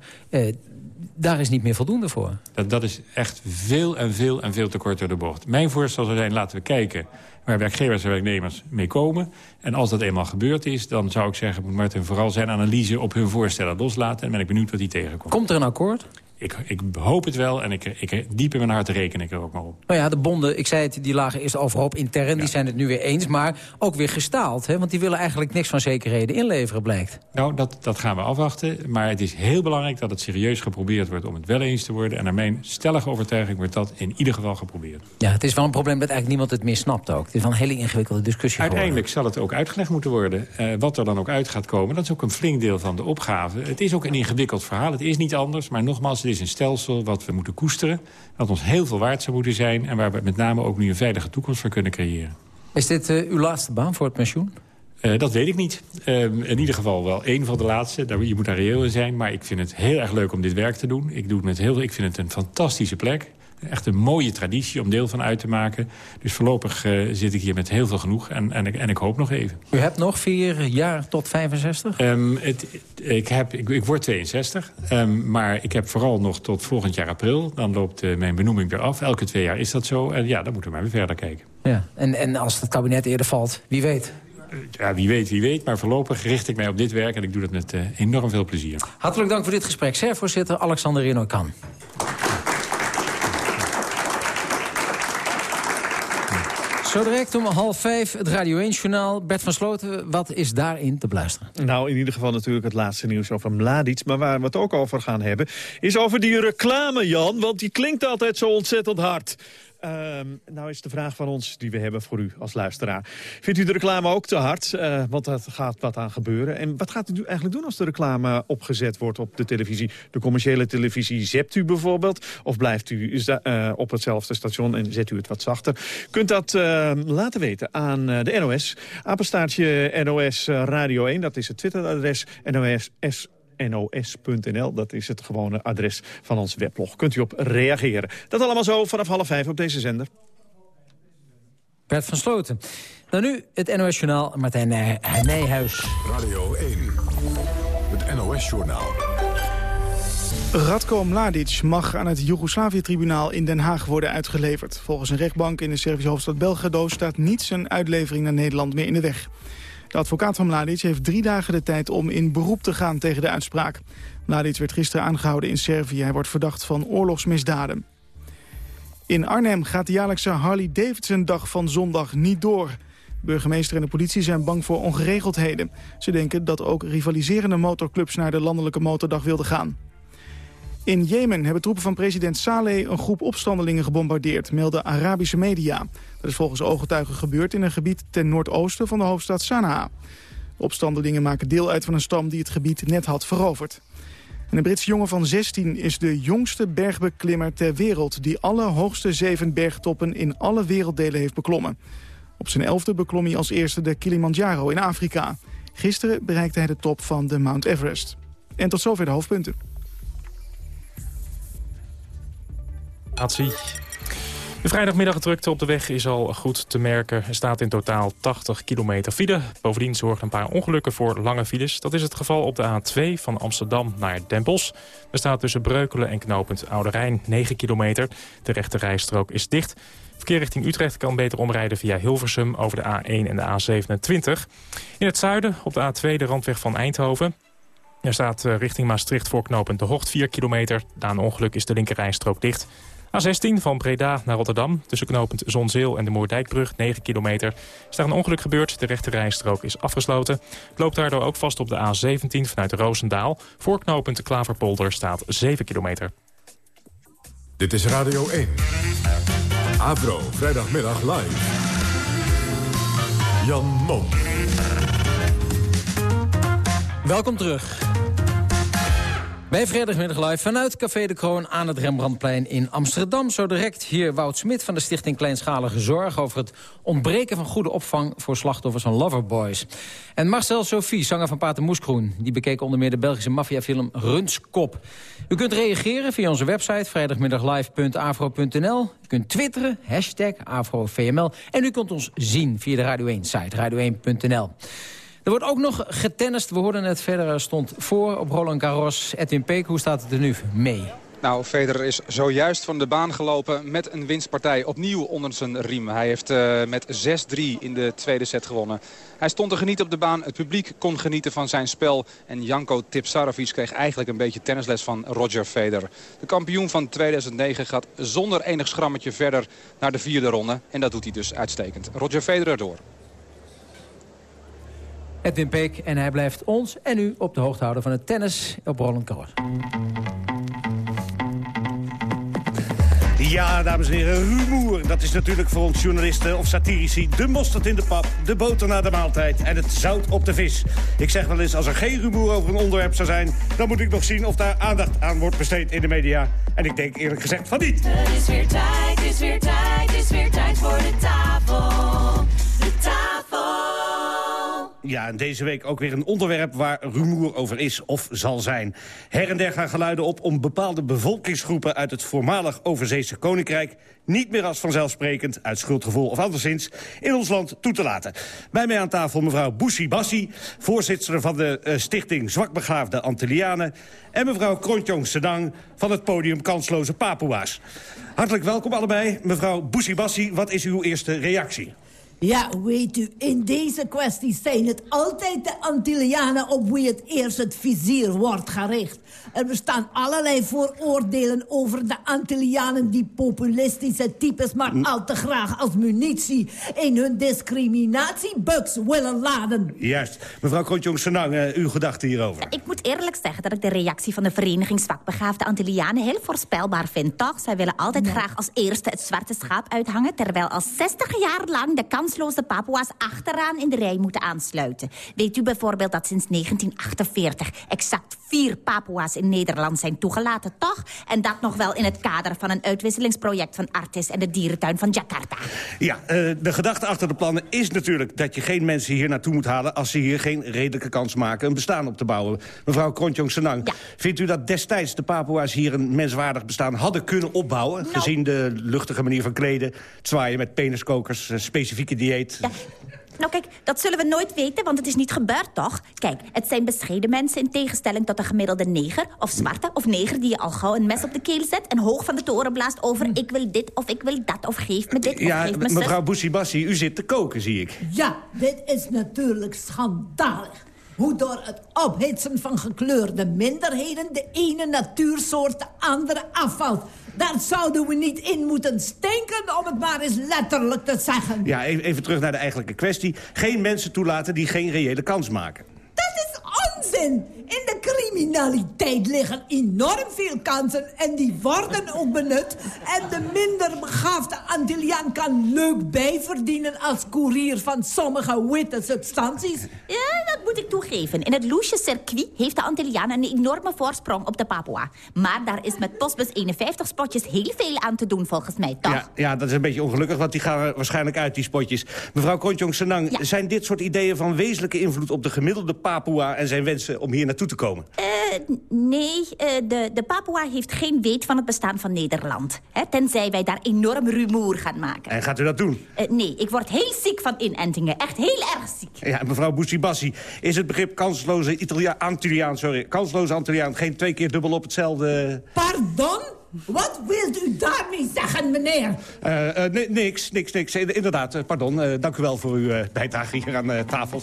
daar is niet meer voldoende voor. Dat, dat is echt veel en veel en veel te kort door de bocht. Mijn voorstel zou zijn, laten we kijken waar werkgevers en werknemers mee komen. En als dat eenmaal gebeurd is, dan zou ik zeggen... moet Martin vooral zijn analyse op hun voorstellen loslaten. En ben ik benieuwd wat hij tegenkomt. Komt er een akkoord? Ik, ik hoop het wel en ik, ik, diep in mijn hart reken ik er ook maar op. Nou ja, de bonden, ik zei het, die lagen eerst overhoop intern. Die zijn het nu weer eens, maar ook weer gestaald. Hè? Want die willen eigenlijk niks van zekerheden inleveren, blijkt. Nou, dat, dat gaan we afwachten. Maar het is heel belangrijk dat het serieus geprobeerd wordt om het wel eens te worden. En naar mijn stellige overtuiging wordt dat in ieder geval geprobeerd. Ja, het is wel een probleem dat eigenlijk niemand het meer snapt ook. Het is wel een hele ingewikkelde discussie Uiteindelijk zal het ook uitgelegd moeten worden. Eh, wat er dan ook uit gaat komen, dat is ook een flink deel van de opgave. Het is ook een ingewikkeld verhaal, het is niet anders. Maar nogmaals, is een stelsel wat we moeten koesteren. Wat ons heel veel waard zou moeten zijn. En waar we met name ook nu een veilige toekomst voor kunnen creëren. Is dit eh, uw laatste baan voor het pensioen? Eh, dat weet ik niet. Eh, in ieder geval wel één van de laatste. Daar, je moet daar reëel in zijn. Maar ik vind het heel erg leuk om dit werk te doen. Ik, doe het met heel, veel- ik vind het een fantastische plek. Echt een mooie traditie om deel van uit te maken. Dus voorlopig eh, zit ik hier met heel veel genoeg. En, en, ik- en ik hoop nog even. U hebt nog vier jaar tot 65? Ehm, het, ik, heb, ik, ik word 62, ehm, maar ik heb vooral nog tot volgend jaar april. Dan loopt eh, mijn benoeming weer af. Elke twee jaar is dat zo. En ja, dan moeten we maar weer verder kijken. Ja. En, en als het kabinet eerder valt, wie weet. Ja, wie weet, wie weet. Maar voorlopig richt ik mij op dit werk en ik doe dat met eh, enorm veel plezier. Hartelijk dank voor dit gesprek. SER-voorzitter Alexander Renoy-Kan. Zo direct om half vijf het Radio 1-journaal. Bert van Sloten, wat is daarin te beluisteren? Nou, in ieder geval natuurlijk het laatste nieuws over Mladic. Maar waar we het ook over gaan hebben, is over die reclame, Jan. Want die klinkt altijd zo ontzettend hard. Ehm, nou is de vraag van ons die we hebben voor u als luisteraar. Vindt u de reclame ook te hard? Eh, want er gaat wat aan gebeuren. En wat gaat u eigenlijk doen als de reclame opgezet wordt op de televisie? De commerciële televisie zept u bijvoorbeeld? Of blijft u eh, op hetzelfde station en zet u het wat zachter? Kunt dat eh, laten weten aan eh, de NOS. Apenstaartje NOS Radio 1, dat is het Twitteradres. NOS S nos.nl. Dat is het gewone adres van ons weblog. Kunt u op reageren. Dat allemaal zo vanaf half vijf op deze zender. Bert van Sloten. Dan nu het NOS-journaal Martijn Nij- Nijhuis. Radio 1, het NOS-journaal. Radko Mladic mag aan het Joegoslavië-tribunaal in Den Haag worden uitgeleverd. Volgens een rechtbank in de Servische hoofdstad Belgrado staat niets zijn uitlevering naar Nederland meer in de weg. De advocaat van Mladic heeft drie dagen de tijd om in beroep te gaan tegen de uitspraak. Mladic werd gisteren aangehouden in Servië. Hij wordt verdacht van oorlogsmisdaden. In Arnhem gaat de jaarlijkse Harley-Davidson-dag van zondag niet door. Burgemeester en de politie zijn bang voor ongeregeldheden. Ze denken dat ook rivaliserende motorclubs naar de landelijke motordag wilden gaan. In Jemen hebben troepen van president Saleh een groep opstandelingen gebombardeerd, melden Arabische media. Dat is volgens ooggetuigen gebeurd in een gebied ten noordoosten van de hoofdstad Sanaa. De opstandelingen maken deel uit van een stam die het gebied net had veroverd. En een Britse jongen van 16 is de jongste bergbeklimmer ter wereld... die alle hoogste zeven bergtoppen in alle werelddelen heeft beklommen. Op zijn elfde beklom hij als eerste de Kilimanjaro in Afrika. Gisteren bereikte hij de top van de Mount Everest. En tot zover de hoofdpunten. De vrijdagmiddagdrukte op de weg is al goed te merken. Er staat in totaal 80 kilometer file. Bovendien zorgen een paar ongelukken voor lange files. Dat is het geval op de A2 van Amsterdam naar Bosch. Er staat tussen Breukelen en knooppunt Oude Rijn 9 kilometer. De rechte rijstrook is dicht. Verkeer richting Utrecht kan beter omrijden via Hilversum over de A1 en de A27. In het zuiden op de A2 de randweg van Eindhoven. Er staat eh, richting Maastricht voor knooppunt De Hocht 4 kilometer. Na een ongeluk is de linkerrijstrook dicht. A16 van Breda naar Rotterdam. Tussen knooppunt Zonzeel en de Moerdijkbrug, 9 kilometer. Is daar een ongeluk gebeurd. De rechte rijstrook is afgesloten. Het loopt daardoor ook vast op de A17 vanuit Roosendaal. Voor knooppunt Klaverpolder staat 7 kilometer. Dit is Radio 1. Avro, vrijdagmiddag live. Jan Mom. Welkom terug. Bij vrijdagmiddag live vanuit Café de Kroon aan het Rembrandtplein in Amsterdam. Zo direct hier Wout Smit van de Stichting Kleinschalige Zorg... over het ontbreken van goede opvang voor slachtoffers van loverboys. En Marcel Sophie, zanger van Pater Moeskroen... die bekeek onder meer de Belgische maffiafilm Runskop. U kunt reageren via onze website vrijdagmiddaglive.afro.nl. U kunt twitteren, hashtag AfroVML. En u kunt ons zien via de Radio 1-site, radio1.nl. Er wordt ook nog getennist. We hoorden het verder stond voor op Roland Garros. Edwin Peek, hoe staat het er nu mee? Nou, Federer is zojuist van de baan gelopen met een winstpartij opnieuw onder zijn riem. Hij heeft uh, met 6-3 in de tweede set gewonnen. Hij stond te genieten op de baan. Het publiek kon genieten van zijn spel. En Janko Tipsarovic kreeg eigenlijk een beetje tennisles van Roger Federer. De kampioen van 2009 gaat zonder enig schrammetje verder naar de vierde ronde. En dat doet hij dus uitstekend. Roger Federer door. Edwin Peek en hij blijft ons en u op de hoogte houden van het tennis op Roland Garros. Ja, dames en heren, rumoer. Dat is natuurlijk voor ons journalisten of satirici... de mosterd in de pap, de boter na de maaltijd en het zout op de vis. Ik zeg wel eens, als er geen rumoer over een onderwerp zou zijn... dan moet ik nog zien of daar aandacht aan wordt besteed in de media. En ik denk eerlijk gezegd van niet. Het is weer tijd, het is weer tijd, het is weer tijd voor de tafel. Ja, en deze week ook weer een onderwerp waar rumoer over is of zal zijn. Her en der gaan geluiden op om bepaalde bevolkingsgroepen... uit het voormalig Overzeese Koninkrijk... niet meer als vanzelfsprekend, uit schuldgevoel of anderszins... in ons land toe te laten. Bij mij aan tafel mevrouw Boussi Bassi... voorzitter van de uh, stichting Zwakbegaafde Antillianen... en mevrouw Krontjong Sedang van het podium Kansloze Papua's. Hartelijk welkom allebei. Mevrouw Boussi Bassi, wat is uw eerste reactie? Ja, weet u, in deze kwestie zijn het altijd de Antillianen... op wie het eerst het vizier wordt gericht. Er bestaan allerlei vooroordelen over de Antillianen... die populistische types maar hm. al te graag als munitie... in hun discriminatiebuks willen laden. Juist. Mevrouw Krontjong-Senang, uh, uw gedachten hierover? Ik moet eerlijk zeggen dat ik de reactie van de vereniging Zwakbegaafde Antillianen... heel voorspelbaar vind, toch? Zij willen altijd graag als eerste het zwarte schaap uithangen... terwijl al 60 jaar lang de kansloze Papua's achteraan in de rij moeten aansluiten. Weet u bijvoorbeeld dat sinds 1948 exact vier Papua's in Nederland zijn toegelaten, toch? En dat nog wel in het kader van een uitwisselingsproject van Artis... en de dierentuin van Jakarta. Ja, uh, de gedachte achter de plannen is natuurlijk dat je geen mensen hier naartoe moet halen... als ze hier geen redelijke kans maken een bestaan op te bouwen. Mevrouw Krontjong Senang, ja. vindt u dat destijds de Papua's hier een menswaardig bestaan hadden kunnen opbouwen? Nou. Gezien de luchtige manier van kleden, zwaaien met peniskokers, specifieke dieet... Ja. Nou kijk, dat zullen we nooit weten, want het is niet gebeurd, toch? Kijk, het zijn bescheiden mensen in tegenstelling tot een gemiddelde neger... of zwarte of neger die je al gauw een mes op de keel zet... en hoog van de toren blaast over ik wil dit of ik wil dat... of geef me dit of Ja, geef me zus. mevrouw Boussibassi, u zit te koken, zie ik. Ja, dit is natuurlijk schandalig. Hoe door het ophitsen van gekleurde minderheden... de ene natuursoort de andere afvalt. Daar zouden we niet in moeten stinken, om het maar eens letterlijk te zeggen. Ja, even, even terug naar de eigenlijke kwestie. Geen mensen toelaten die geen reële kans maken. Dat is onzin! In de criminaliteit liggen enorm veel kansen en die worden ook benut. En de minder begaafde Antilliaan kan leuk bijverdienen als koerier van sommige witte substanties. Ja, dat moet ik toegeven. In het loesje circuit heeft de Antilliaan een enorme voorsprong op de Papua. Maar daar is met Postbus 51 spotjes heel veel aan te doen, volgens mij, toch? Ja, ja, dat is een beetje ongelukkig, want die gaan waarschijnlijk uit, die spotjes. Mevrouw Kontjong Senang, zijn dit soort ideeën van wezenlijke invloed... op de gemiddelde Papua en zijn wensen om hier naartoe te komen? Eh, nee, eh, de, de Papua heeft geen weet van het bestaan van Nederland. Hè, tenzij wij daar enorm rumoer gaan maken. En gaat u dat doen? Eh, nee, ik word heel ziek van inentingen. Echt heel erg ziek. Ja, mevrouw Boussibassi, is het begrip kansloze Italia Antilliaan, sorry, kansloze Antilliaan geen twee keer dubbel op hetzelfde... Pardon? Wat wilt u daarmee zeggen, meneer? Eh, eh, ni- niks, niks, niks. Inderdaad, pardon. Eh, dank u wel voor uw bijdrage hier aan tafel.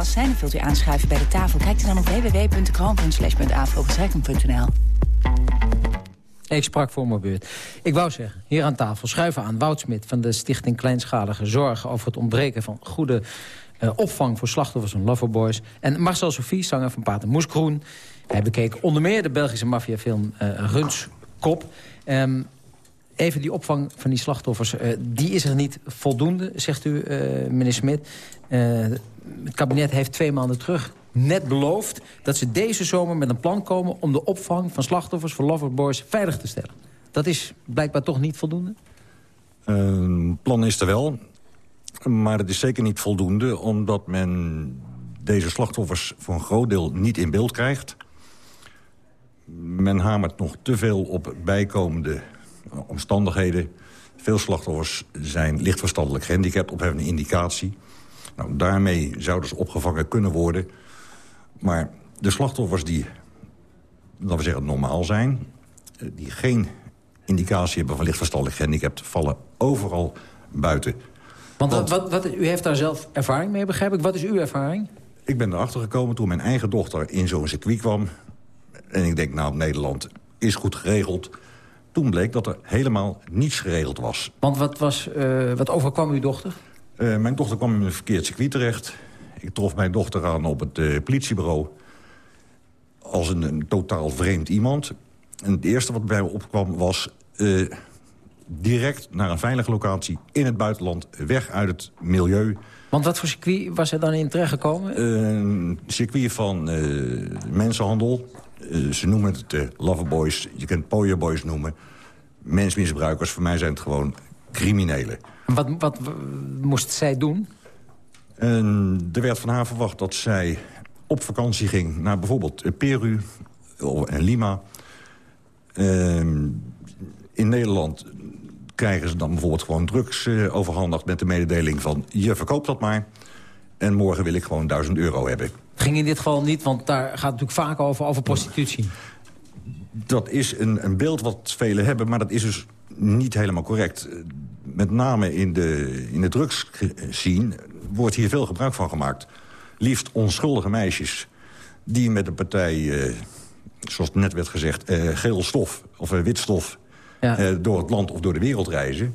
Gast zijn wilt u aanschuiven bij de tafel? Kijk dan op www.kroon.slash.afro.nl. Ik sprak voor mijn beurt. Ik wou zeggen, hier aan tafel schuiven aan Wout Smit... van de Stichting Kleinschalige Zorg... over het ontbreken van goede eh, opvang voor slachtoffers van loverboys. En Marcel Sophie, zanger van Pater Moeskroen. Hij bekeek onder meer de Belgische maffiafilm eh Runskop. Ehm, even die opvang van die slachtoffers, eh, die is er niet voldoende, zegt u, meneer Smit. Het kabinet heeft twee maanden terug net beloofd... dat ze deze zomer met een plan komen om de opvang van slachtoffers van loverboys veilig te stellen. Dat is blijkbaar toch niet voldoende? Een plan is er wel, maar het is zeker niet voldoende... omdat men deze slachtoffers voor een groot deel niet in beeld krijgt. Men hamert nog te veel op bijkomende omstandigheden. Veel slachtoffers zijn licht verstandelijk gehandicapt of hebben een indicatie. Nou, daarmee zouden ze opgevangen kunnen worden. Maar de slachtoffers die, laten we zeggen, normaal zijn... eh, die geen indicatie hebben van licht verstandelijk gehandicapt... vallen overal buiten. Want wat, wat- u heeft daar zelf ervaring mee, begrijp ik. Wat is uw ervaring? Ik ben erachter gekomen toen mijn eigen dochter in zo'n circuit kwam. En ik denk, nou, Nederland is goed geregeld. Toen bleek dat er helemaal niets geregeld was. Want wat, was, eh, wat overkwam uw dochter? Eh, mijn dochter kwam in een verkeerd circuit terecht. Ik trof mijn dochter aan op het eh, politiebureau. Als een, een totaal vreemd iemand. En het eerste wat bij me opkwam was... eh, direct naar een veilige locatie in het buitenland. Weg uit het milieu. Want wat voor circuit was er dan in terechtgekomen? Een circuit van mensenhandel. Ze noemen het loverboys. Je kunt pooierboys noemen. Mensmisbruikers. Voor mij zijn het gewoon criminelen. En Wat, wat moest zij doen? En er werd van haar verwacht dat zij op vakantie ging naar bijvoorbeeld Peru of- en Lima. Ehm, in Nederland krijgen ze dan bijvoorbeeld gewoon drugs eh, overhandigd... met de mededeling van je verkoopt dat maar. En morgen wil ik gewoon 1000 euro hebben. Ging in dit geval niet, want daar gaat het natuurlijk vaak over, over prostitutie. Dat is een, een beeld wat velen hebben, maar dat is dus niet helemaal correct. Met name in de, in de drugsscene wordt hier veel gebruik van gemaakt. Liefst onschuldige meisjes die met een partij, eh, zoals net werd gezegd... eh, geel stof of eh, wit stof eh, door het land of door de wereld reizen.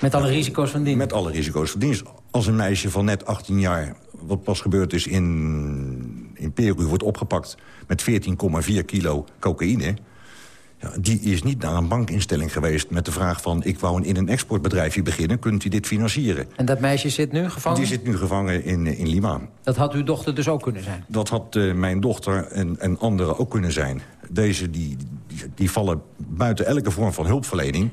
Met alle risico's van dien? Met alle risico's van dienst. Als een meisje van net 18 jaar, wat pas gebeurd is in, in Peru... wordt opgepakt met 14,4 kilo cocaïne... Ja, die is niet naar een bankinstelling geweest met de vraag van... ik wou een in- en exportbedrijfje beginnen, kunt u dit financieren? En dat meisje zit nu gevangen? Die zit nu gevangen in, in Lima. Dat had uw dochter dus ook kunnen zijn? Dat had eh, mijn dochter en, en anderen ook kunnen zijn. Deze die, die vallen buiten elke vorm van hulpverlening.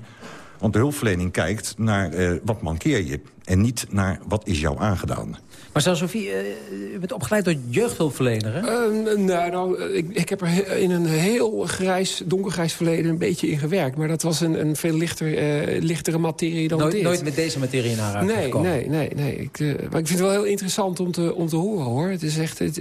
Want de hulpverlening kijkt naar uh, wat mankeer je... en niet naar wat is jou aangedaan. Maar zelfs Sofie, uh, u bent opgeleid door jeugdhulpverlener, hè? Uh, nou, nou ik, ik, heb er in een heel grijs, donkergrijs verleden een beetje in gewerkt. Maar dat was een, een veel lichter, lichtere materie dan nooit, dit. Nooit met deze materie in aanraking nee, gekomen? Nee, nee, nee. Ik, maar ik vind het wel heel interessant om te, om te horen, hoor. Het is echt... Het,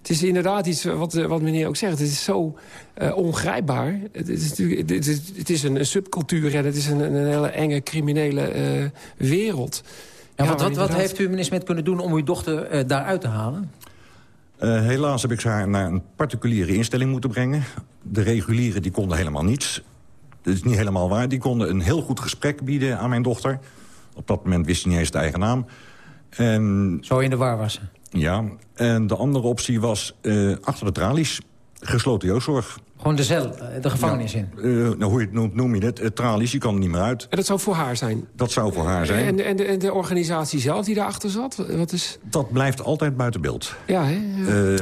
het is inderdaad iets wat, wat meneer ook zegt. Het is zo uh, ongrijpbaar. Het is, het is, het is een, een, subcultuur en het is een, een hele enge criminele uh, wereld. Ja, wat, wat, wat, heeft u, meneer Smit, kunnen doen om uw dochter uh, daaruit te halen? helaas heb ik ze haar naar een particuliere instelling moeten brengen. De regulieren die konden helemaal niets. Dat is niet helemaal waar. Die konden een heel goed gesprek bieden aan mijn dochter. Op dat moment wist hij niet eens de eigen naam. En... Zo in de war was ze? Ja, en de andere optie was uh, achter de tralies. Gesloten jeugdzorg. Gewoon de cel, de gevangenis in? Uh, nou, hoe je het noemt, noem je het. Uh, tralies, je kan er niet meer uit. En dat zou voor haar zijn? Dat zou voor haar zijn. En, en, de, en de organisatie zelf die daarachter zat? Wat is... Dat blijft altijd buiten beeld. Ja, hè? Ja. Uh,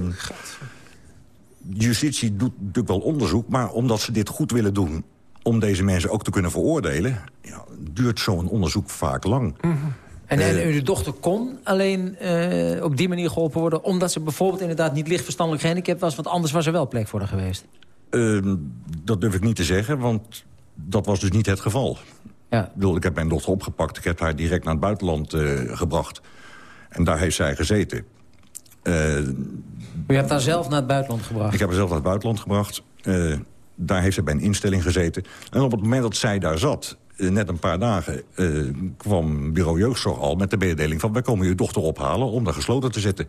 justitie doet natuurlijk wel onderzoek... maar omdat ze dit goed willen doen... om deze mensen ook te kunnen veroordelen... Ja, duurt zo'n onderzoek vaak lang. Mm -hmm. En, en uw dochter kon alleen uh, op die manier geholpen worden... omdat ze bijvoorbeeld inderdaad niet licht verstandelijk gehandicapt was... want anders was er wel plek voor haar geweest. Uh, dat durf ik niet te zeggen, want dat was dus niet het geval. Ja. Ik, bedoel, ik heb mijn dochter opgepakt, ik heb haar direct naar het buitenland uh, gebracht. En daar heeft zij gezeten. U hebt haar zelf naar het buitenland gebracht? Ik heb haar zelf naar het buitenland gebracht. daar heeft ze bij een instelling gezeten. En op het moment dat zij daar zat net een paar dagen uh, kwam bureau jeugdzorg al met de mededeling van... wij komen je dochter ophalen om daar gesloten te zitten.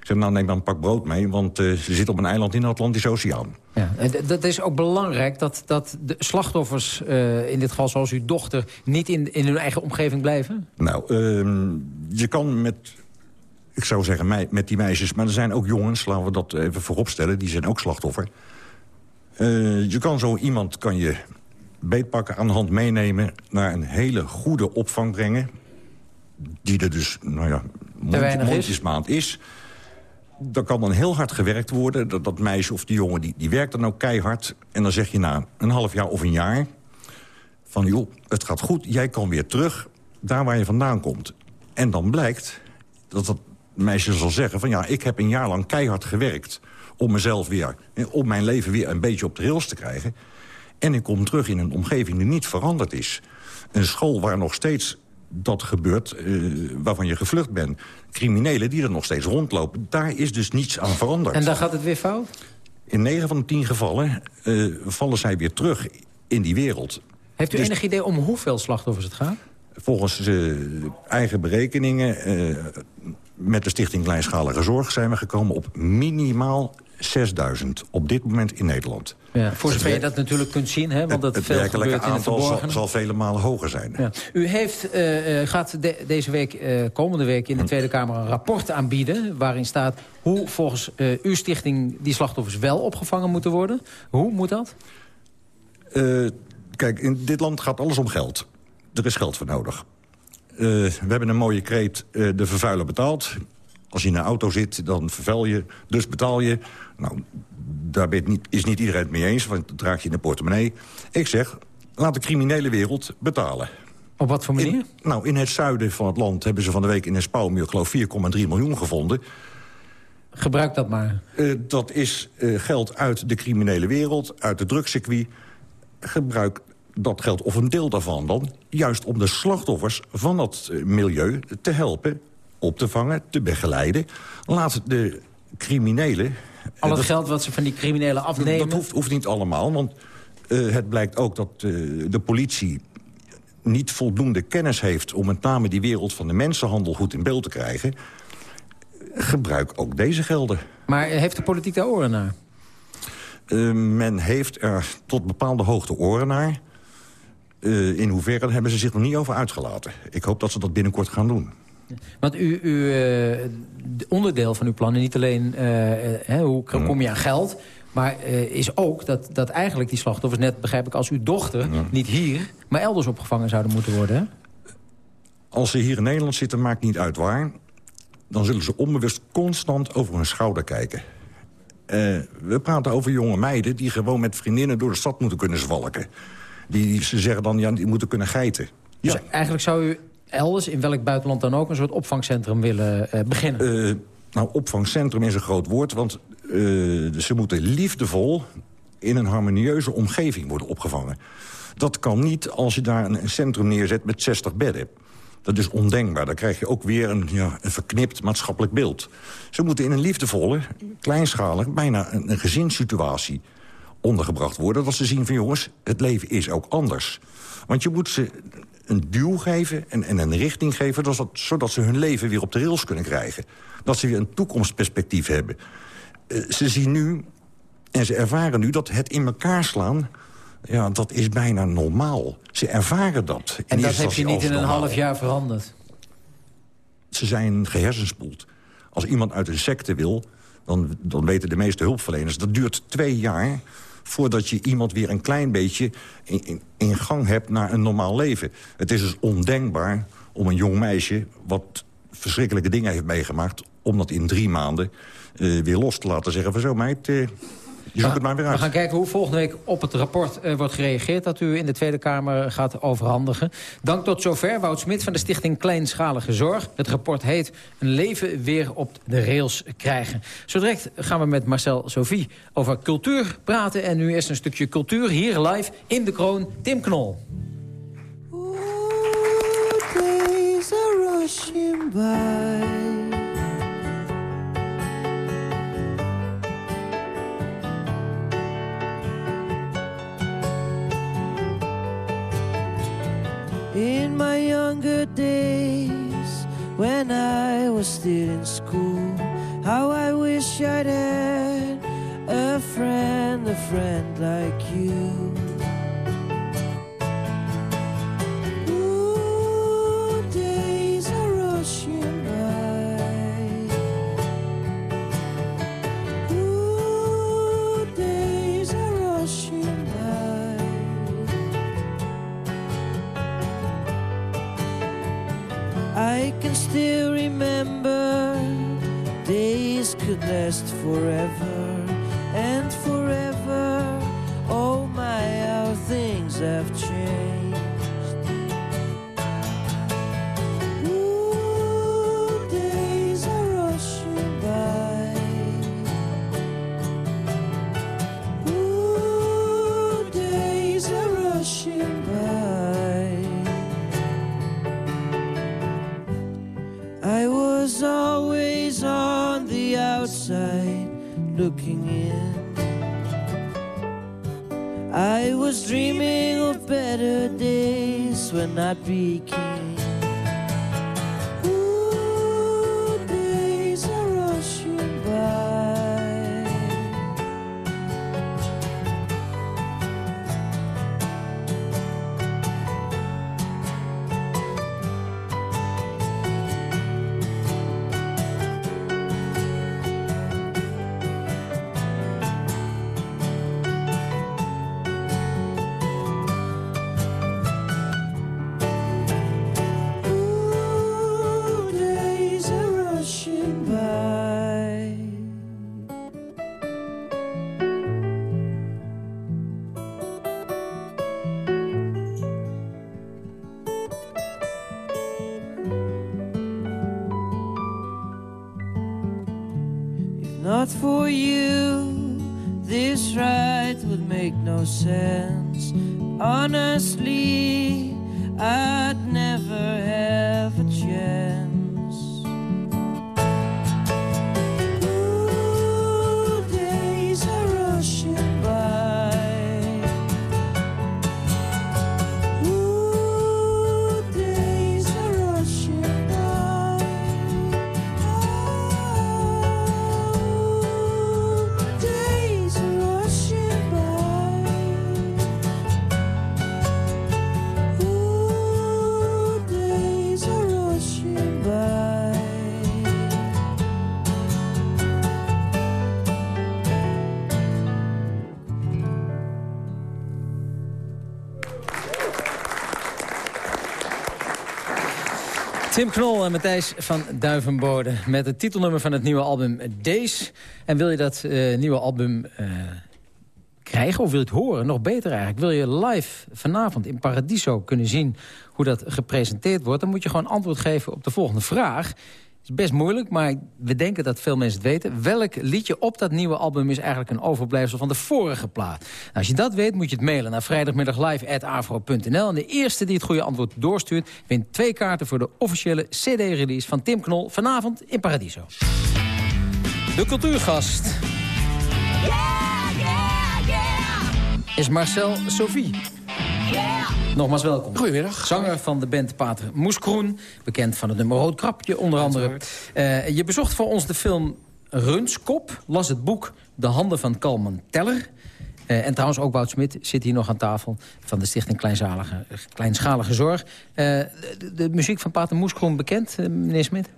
Ik zeg, nou neem dan een pak brood mee, want uh, ze zit op een eiland in de Atlantische Oceaan. Ja, en dat is ook belangrijk dat, dat de slachtoffers, uh, in dit geval zoals uw dochter... niet in, in hun eigen omgeving blijven? Nou, je kan met... Ik zou zeggen, met die meisjes, maar er zijn ook jongens, laten we dat even vooropstellen... die zijn ook slachtoffer. je kan zo iemand kan je beetpakken aan de hand meenemen... naar een hele goede opvang brengen. Die er dus, nou ja, mond, mondjesmaand is. Dan kan dan heel hard gewerkt worden. Dat, dat meisje of die jongen, die, die werkt dan ook keihard. En dan zeg je na een half jaar of een jaar... van joh, het gaat goed, jij kan weer terug daar waar je vandaan komt. En dan blijkt dat dat meisje zal zeggen van... ja, ik heb een jaar lang keihard gewerkt om mezelf weer... om mijn leven weer een beetje op de rails te krijgen... En ik kom terug in een omgeving die niet veranderd is. Een school waar nog steeds dat gebeurt, uh, waarvan je gevlucht bent. Criminelen die er nog steeds rondlopen. Daar is dus niets aan veranderd. En dan gaat het weer fout? In 9 van de 10 gevallen uh, vallen zij weer terug in die wereld. Heeft u dus, enig idee om hoeveel slachtoffers het gaat? Volgens uh, eigen berekeningen... met de Stichting Kleinschalige Zorg zijn we gekomen op minimaal 6000 op dit moment in Nederland. Ja, voor zover je dat natuurlijk kunt zien, hè, want dat het, werkelijke het aantal zal, zal, vele malen hoger zijn. Ja. U heeft, uh, gaat de, deze week, uh, komende week in de Tweede Kamer een rapport aanbieden... waarin staat hoe volgens uh, uw stichting die slachtoffers wel opgevangen moeten worden. Hoe moet dat? kijk, in dit land gaat alles om geld. Er is geld voor nodig. we hebben een mooie kreet, de vervuiler betaalt. Als je in een auto zit, dan vervuil je, dus betaal je. Nou, daar niet, is niet iedereen het mee eens, want dat draag je in de portemonnee. Ik zeg, laat de criminele wereld betalen. Op wat voor manier? In, nou, in het zuiden van het land hebben ze van de week in een spouwmuur... geloof 4,3 miljoen gevonden. Gebruik dat maar. Uh, dat is uh, geld uit de criminele wereld, uit het drugscircuit. Gebruik dat geld, of een deel daarvan dan... juist om de slachtoffers van dat uh, milieu te helpen, op te vangen, te begeleiden. Laat de criminelen al het dat, geld wat ze van die criminelen afnemen? Dat hoeft, hoeft niet allemaal, want uh, het blijkt ook dat uh, de politie niet voldoende kennis heeft... om met name die wereld van de mensenhandel goed in beeld te krijgen. Gebruik ook deze gelden. Maar heeft de politiek daar oren naar? Uh, men heeft er tot bepaalde hoogte oren naar. in hoeverre hebben ze zich nog niet over uitgelaten. Ik hoop dat ze dat binnenkort gaan doen. Want u, u uh, onderdeel van uw plannen, niet alleen uh, hoe kom je aan geld... maar is ook dat, dat eigenlijk die slachtoffers, net begrijp ik als uw dochter... niet hier, maar elders opgevangen zouden moeten worden. Hè? Als ze hier in Nederland zitten, maakt niet uit waar... dan zullen ze onbewust constant over hun schouder kijken. Eh, we praten over jonge meiden die gewoon met vriendinnen door de stad moeten kunnen zwalken. Die, ze zeggen dan, ja, die moeten kunnen geiten. Dus eigenlijk zou u elders, in welk buitenland dan ook... een soort opvangcentrum willen uh, beginnen? Uh, nou, opvangcentrum is een groot woord, want ze moeten liefdevol... in een harmonieuze omgeving worden opgevangen. Dat kan niet als je daar een, een centrum neerzet met 60 bedden. Dat is ondenkbaar. Dan krijg je ook weer een, ja, een verknipt maatschappelijk beeld. Ze moeten in een liefdevolle, kleinschalig, bijna een, een gezinssituatie ondergebracht worden. Dat ze zien van jongens, het leven is ook anders. Want je moet ze een duw geven en, en een richting geven... Dat, zodat ze hun leven weer op de rails kunnen krijgen. Dat ze weer een toekomstperspectief hebben. Uh, ze zien nu en ze ervaren nu dat het in elkaar slaan... Ja, dat is bijna normaal. Ze ervaren dat. En dat heb je niet in een half jaar veranderd? Ze zijn gehersenspoeld. Als iemand uit een secte wil, dan, dan weten de meeste hulpverleners... dat duurt twee jaar voordat je iemand weer een klein beetje in, in, gang hebt naar een normaal leven. Het is dus ondenkbaar om een jong meisje... wat verschrikkelijke dingen heeft meegemaakt... om dat in drie maanden uh, weer los te laten zeggen van zo meid... Uh, je zoekt het maar weer uit. We gaan kijken hoe volgende week op het rapport uh, wordt gereageerd... dat u in de Tweede Kamer gaat overhandigen. Dank tot zover. Wout Smit van de Stichting Kleinschalige Zorg. Het rapport heet Een leven weer op de rails krijgen. Zo direct gaan we met Marcel Sophie over cultuur praten. En nu eerst een stukje cultuur hier live in de kroon. Tim Knol. days are rushing by In my younger days, when I was still in school, how I wish I'd had a friend, a friend like you. I can still remember days could last forever and forever. Oh my, how things have changed. Tim Knol en Matthijs van Duivenbode met het titelnummer van het nieuwe album Days. En wil je dat eh, nieuwe album eh, krijgen of wil je het horen? Nog beter eigenlijk. Wil je live vanavond in Paradiso kunnen zien hoe dat gepresenteerd wordt... dan moet je gewoon antwoord geven op de volgende vraag is best moeilijk, maar we denken dat veel mensen het weten. Welk liedje op dat nieuwe album is eigenlijk een overblijfsel van de vorige plaat? Nou, als je dat weet, moet je het mailen naar vrijdagmiddaglive.afro.nl. En de eerste die het goede antwoord doorstuurt... wint twee kaarten voor de officiële CD-release van Tim Knol... vanavond in Paradiso. De cultuurgast is Marcel Sophie. Nogmaals welkom. Goedemiddag. Zanger van de band Pater Moeskroen. Bekend van het nummer Rood Krapje onder andere. Uh, je bezocht voor ons de film Runskop. Las het boek De Handen van Kalman Teller. Uh, en trouwens ook Wout Smit zit hier nog aan tafel... van de Stichting Kleinschalige, Kleinschalige Zorg. Uh, de, de, muziek van Pater Moeskroen bekend, meneer Smit?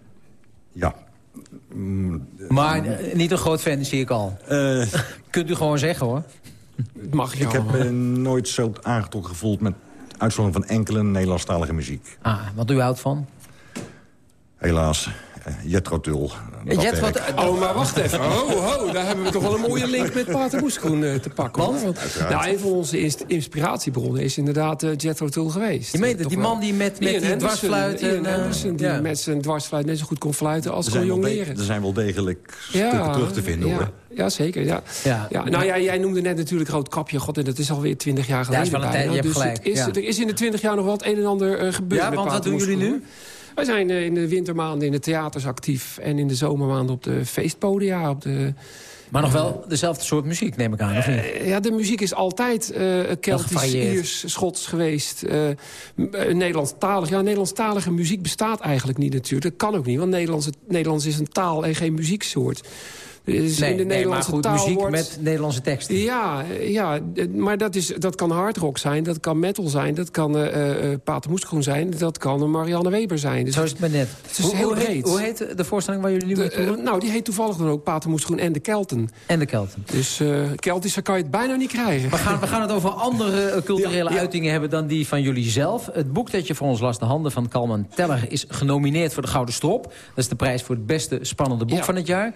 Ja. Mm, maar niet een groot fan, zie ik al. Kunt u gewoon zeggen, hoor. Mag Ik heb me nooit zo aangetrokken gevoeld met uitzondering van enkele Nederlandstalige muziek. Ah, wat u houdt van? Helaas, uh, Jethro Tull. Jethro Oh, maar wacht even. Ho, ho, daar hebben we toch wel een mooie link met Pater Moeskroen uh, te pakken. Want? Want nou, een van onze inst inspiratiebronnen is inderdaad uh, Jethro Tull geweest. Je meent het, die man die met, met die dwarsfluit... Ian Anderson, die ja. met zijn dwarsfluit net zo goed kon fluiten als gewoon jong leren. Er zijn wel degelijk ja, stukken terug te vinden, ja. hoor. Ja, zeker. Ja. Ja. Ja, nou ja, jij noemde net natuurlijk Rood Kapje. God, en dat is alweer twintig jaar geleden. Ja, is wel een tijd, je hebt dus gelijk. Is, ja. Er is in de twintig jaar nog wel het een en ander uh, gebeurd. Ja, want wat doen jullie nu? Wij zijn uh, in de wintermaanden in de theaters actief. En in de zomermaanden op de feestpodia. Op de, maar nog wel dezelfde soort muziek, neem ik aan, of niet? Uh, ja, de muziek is altijd uh, Keltisch, Iers, Schots geweest. Uh, Nederlandstalig. Ja, Nederlandstalige muziek bestaat eigenlijk niet natuurlijk. Dat kan ook niet, want Nederlands, Nederlands is een taal en geen muzieksoort. Dus nee, in de Nederlandse maar goed, muziek wordt... met Nederlandse teksten. Ja, ja maar dat, is, dat kan hardrock zijn, dat kan metal zijn... dat kan uh, uh, Pater Moeskroen zijn, dat kan Marianne Weber zijn. Dus Zo is het maar net. Het is hoe, heel breed. heet, hoe heet de voorstelling waar jullie nu mee uh, Nou, die heet toevallig dan ook Pater Moeskroen en de Kelten. En de Kelten. Dus uh, Keltischer kan je het bijna niet krijgen. We gaan, we gaan het over andere culturele ja, ja. uitingen hebben dan die van jullie zelf. Het boek dat je voor ons las, De Handen van Kalman Teller... is genomineerd voor de Gouden Strop. Dat is de prijs voor het beste spannende boek ja. van het jaar.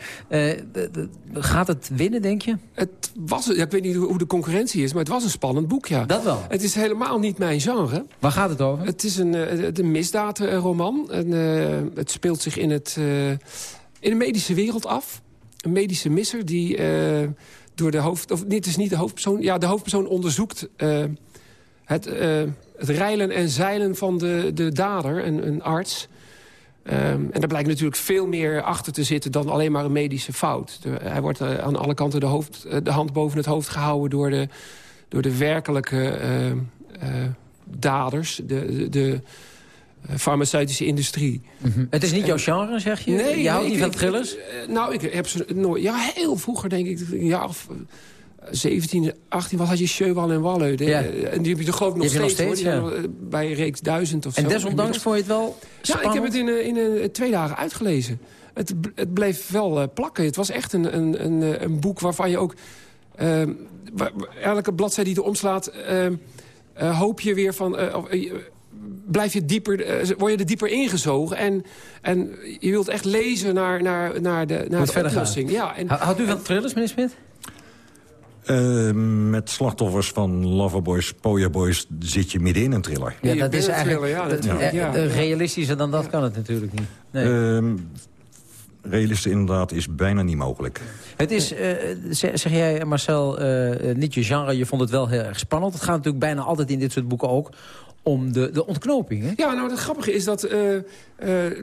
Gaat het winnen, denk je? Het was, ja, ik weet niet hoe de concurrentie is, maar het was een spannend boek, ja. Dat wel. Het is helemaal niet mijn genre. Waar gaat het over? Het is een, een misdaadroman. En, uh, het speelt zich in, het, uh, in de medische wereld af. Een medische misser die uh, door de hoofd... Of dit is niet de hoofdpersoon. Ja, de hoofdpersoon onderzoekt het, het reilen en zeilen van de, de dader, een, een arts... Um, en daar blijkt natuurlijk veel meer achter te zitten dan alleen maar een medische fout. De, hij wordt uh, aan alle kanten de, hoofd, uh, de hand boven het hoofd gehouden door de, door de werkelijke uh, daders, de, de, farmaceutische industrie. Mm -hmm. Het is niet jouw genre, zeg je? Nee. Je houdt nee, niet ik, van thrillers? Ik, nou, ik heb ze nooit... Ja, heel vroeger denk ik, jaar of... 17, 18 was had je Cheuwal en Walleu. Ja. En die heb je toch geloof ik nog steeds, steeds, nog steeds hoor. Ja. Bij reeks 1000 of en zo. desondanks vond je het wel spannend? Ja, ik heb het in, in, in twee dagen uitgelezen. Het, het bleef wel plakken. Het was echt een, een, een, een boek waarvan je ook... Uh, elke bladzijde die je omslaat... Uh, uh, hoop je weer van... blijf je dieper, word je er dieper ingezogen. En, en je wilt echt lezen naar, naar, naar de, naar de oplossing. Ja, en, Houdt u van thrillers, meneer Smit? Uh, met slachtoffers van Loverboys, Boys zit je midden in een thriller. Ja, dat is eigenlijk thriller, ja, ja. Uh, realistischer dan dat kan het natuurlijk niet. Nee. Uh, realistisch inderdaad is bijna niet mogelijk. Het is, uh, zeg, zeg, jij Marcel, uh, niet je genre, je vond het wel heel erg spannend. Het gaat natuurlijk bijna altijd in dit soort boeken ook om de, de ontknoping. Hè? Ja, nou het grappige is dat, uh, uh,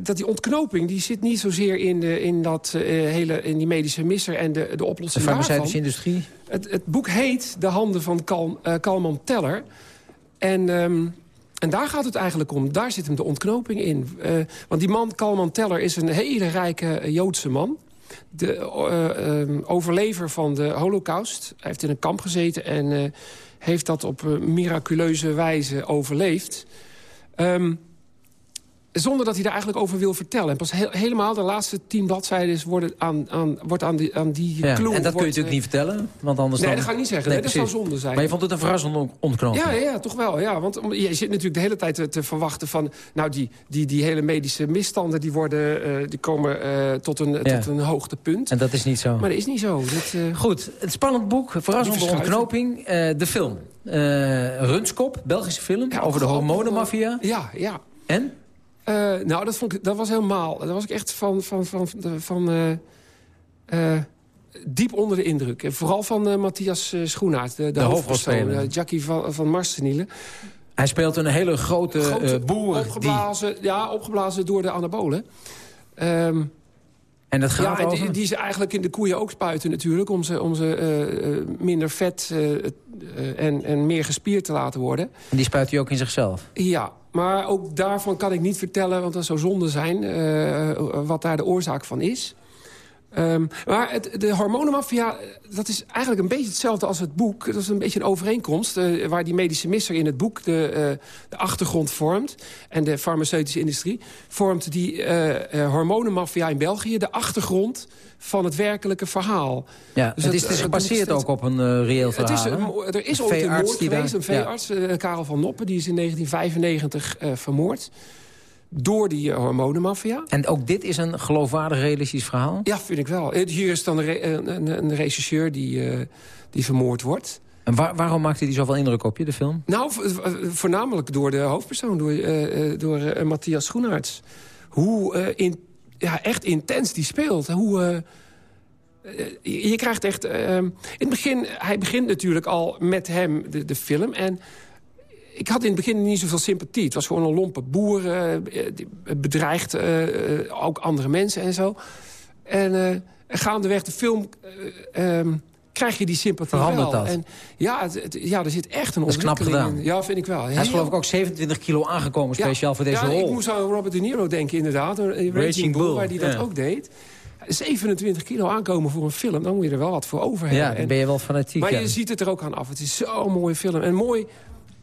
dat die ontknoping... die zit niet zozeer in, de, in, dat, uh, hele, in die medische misser en de, de oplossing De farmaceutische industrie? Het, het boek heet De Handen van Kal, Kalman Teller. En, um, en daar gaat het eigenlijk om. Daar zit hem de ontknoping in. want die man, Kalman Teller, is een hele rijke Joodse man. De um, overlever van de holocaust. Hij heeft in een kamp gezeten en heeft dat op uh, miraculeuze wijze overleefd. Um, zonder dat hij daar eigenlijk over wil vertellen. En pas he helemaal de laatste tien bladzijden worden aan, aan, wordt aan die, aan die Ja, clue... en dat kun je natuurlijk niet vertellen. Want anders Nee, dan... dat ga ik niet zeggen. Nee, dat zou zonde zijn. Maar je vond het een verrassende on- ontknoping. Ja, ja, ja, toch wel. Ja, want je zit natuurlijk de hele tijd te, te verwachten van... nou, die, die, die hele medische misstanden die worden, eh, die komen eh, tot, een, Ja. tot een hoogtepunt. En dat is niet zo. Maar dat is niet zo. Dat, eh, Goed, het spannend boek, verrassende ontknoping. eh, de film. Eh Runskop, Belgische film, over de hormonenmafia. Ja, ja. En? Eh, nou, dat, vond ik, dat was helemaal... Dat was ik echt van... van, van, van, eh, eh, diep onder de indruk. En vooral van Matthias Schoenaert, de, de, De hoofdpersoon. hoofdrolspeler. Jackie van, van Marstenielen. Hij speelt een hele grote, Grote, boer. Die, Opgeblazen, ja, opgeblazen door de anabolen. Ehm, en dat gaat ja, over? die, die ze eigenlijk in de koeien ook spuiten natuurlijk... om ze, om ze minder vet en, en meer gespierd te laten worden. En die spuit hij ook in zichzelf? Ja, maar ook daarvan kan ik niet vertellen... want dat zou zonde zijn, eh, wat daar de oorzaak van is. Ehm, maar het, de hormonenmafia, dat is eigenlijk een beetje hetzelfde als het boek. Dat is een beetje een overeenkomst... eh, waar die medische misser in het boek de, eh, de achtergrond vormt... en de farmaceutische industrie... vormt die eh, eh, hormonenmafia in België de achtergrond van het werkelijke verhaal. Ja, Dus het is, het is dat gebaseerd steeds- ook op een eh, reëel het verhaal. is hè? mo- er is Een ooit een moord geweest, daar- een veearts, eh, Karel van Noppen... die is in 1995 eh, vermoord door die uh, hormonenmafia. En ook dit is een geloofwaardig realistisch verhaal? Ja, vind ik wel. Eh, Hier is dan een, re een, een, een rechercheur die, uh, die vermoord wordt. En waar, waarom maakte hij zoveel indruk op je, de film? Nou, voornamelijk door de hoofdpersoon, door, uh, door Matthias Schoenaerts. Hoe in, ja, echt intens die speelt. Hoe... je krijgt echt... in het begin, hij begint natuurlijk al met hem, de, de film. En ik had in het begin niet zoveel sympathie. Het was gewoon een lompe boer. Uh, bedreigt uh, ook andere mensen en zo. En uh, gaandeweg de film um, krijg je die sympathie Verandert wel. dat? En ja, het, het, ja, er zit echt een Dat is knap gedaan. in. Ja, vind ik wel. Hij is geloof ik ook 27 kilo aangekomen speciaal ja, voor deze ja, rol. ik moest aan Robert De Niro denken inderdaad. Raging, Raging Bull, Bull, waar hij dat ja. ook deed. 27 kilo aankomen voor een film, dan moet je er wel wat voor over hebben. Ja, dan ben je wel fanatiek. Maar ja. je ziet het er ook aan af. Het is zo'n mooie film. En mooi...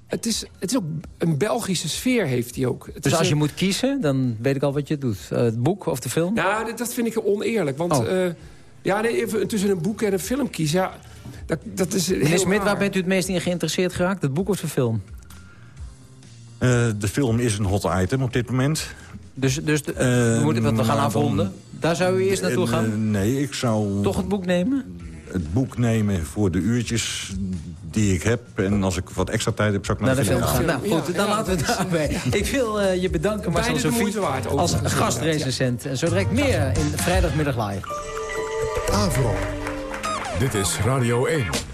Het is, het is ook een Belgische sfeer heeft hij ook. Het dus als je een... moet kiezen, dan weet ik al wat je doet. Uh, het boek of de film? Nou, dat vind ik oneerlijk. Want oh. uh, ja, nee, even tussen een boek en een film kiezen... Ja, dat, dat is Meneer Smit, waar bent u het meest in geïnteresseerd geraakt? Het boek of de film? Uh, de film is een hot item op dit moment. Dus, dus de, we, moeten, we gaan afronden. Daar zou u eerst naartoe gaan? Uh, nee, ik zou... Toch het boek nemen? Het boek nemen voor de uurtjes die ik heb. En als ik wat extra tijd heb, zou ik naar, naar de film gaan. Nou goed, dan laten we het daarbij. Ik wil uh, je bedanken, Marcel Sofie, als gastrecensent. En zo direct meer in Vrijdagmiddag Live. Avro. Dit is Radio 1.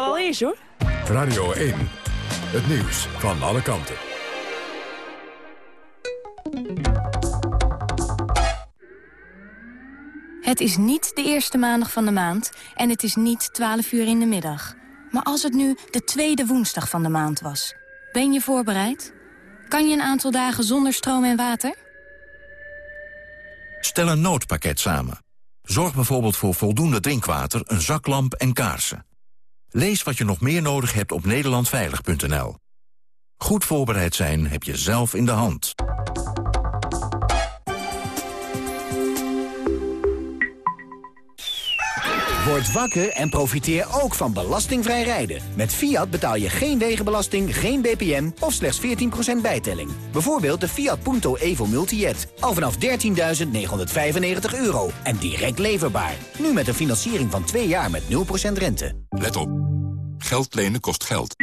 al eerst, hoor. Radio 1. Het nieuws van alle kanten. Het is niet de eerste maandag van de maand en het is niet 12 uur in de middag. Maar als het nu de tweede woensdag van de maand was, ben je voorbereid? Kan je een aantal dagen zonder stroom en water? Stel een noodpakket samen. Zorg bijvoorbeeld voor voldoende drinkwater, een zaklamp en kaarsen. Lees wat je nog meer nodig hebt op nederlandveilig.nl. Goed voorbereid zijn heb je zelf in de hand. Word wakker en profiteer ook van belastingvrij rijden. Met Fiat betaal je geen wegenbelasting, geen BPM of slechts 14% bijtelling. Bijvoorbeeld de Fiat Punto Evo Multijet. Al vanaf 13.995 euro en direct leverbaar. Nu met een financiering van 2 jaar met 0% rente. Let op. Geld lenen kost geld.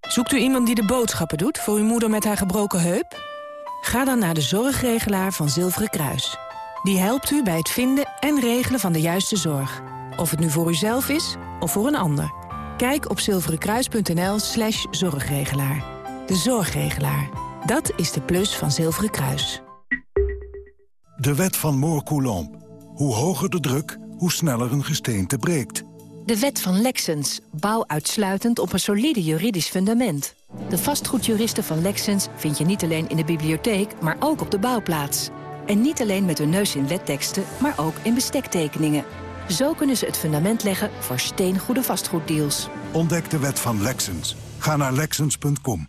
Zoekt u iemand die de boodschappen doet voor uw moeder met haar gebroken heup? Ga dan naar de zorgregelaar van Zilveren Kruis. Die helpt u bij het vinden en regelen van de juiste zorg. Of het nu voor uzelf is of voor een ander. Kijk op zilverenkruis.nl slash zorgregelaar. De zorgregelaar. Dat is de plus van Zilveren Kruis. De wet van Moore-Coulomb. Hoe hoger de druk, hoe sneller een gesteente breekt. De wet van Lexens. Bouw uitsluitend op een solide juridisch fundament. De vastgoedjuristen van Lexens vind je niet alleen in de bibliotheek, maar ook op de bouwplaats. En niet alleen met hun neus in wetteksten, maar ook in bestektekeningen. Zo kunnen ze het fundament leggen voor steengoede vastgoeddeals. Ontdek de wet van Lexens. Ga naar Lexens.com.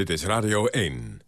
Dit is Radio 1.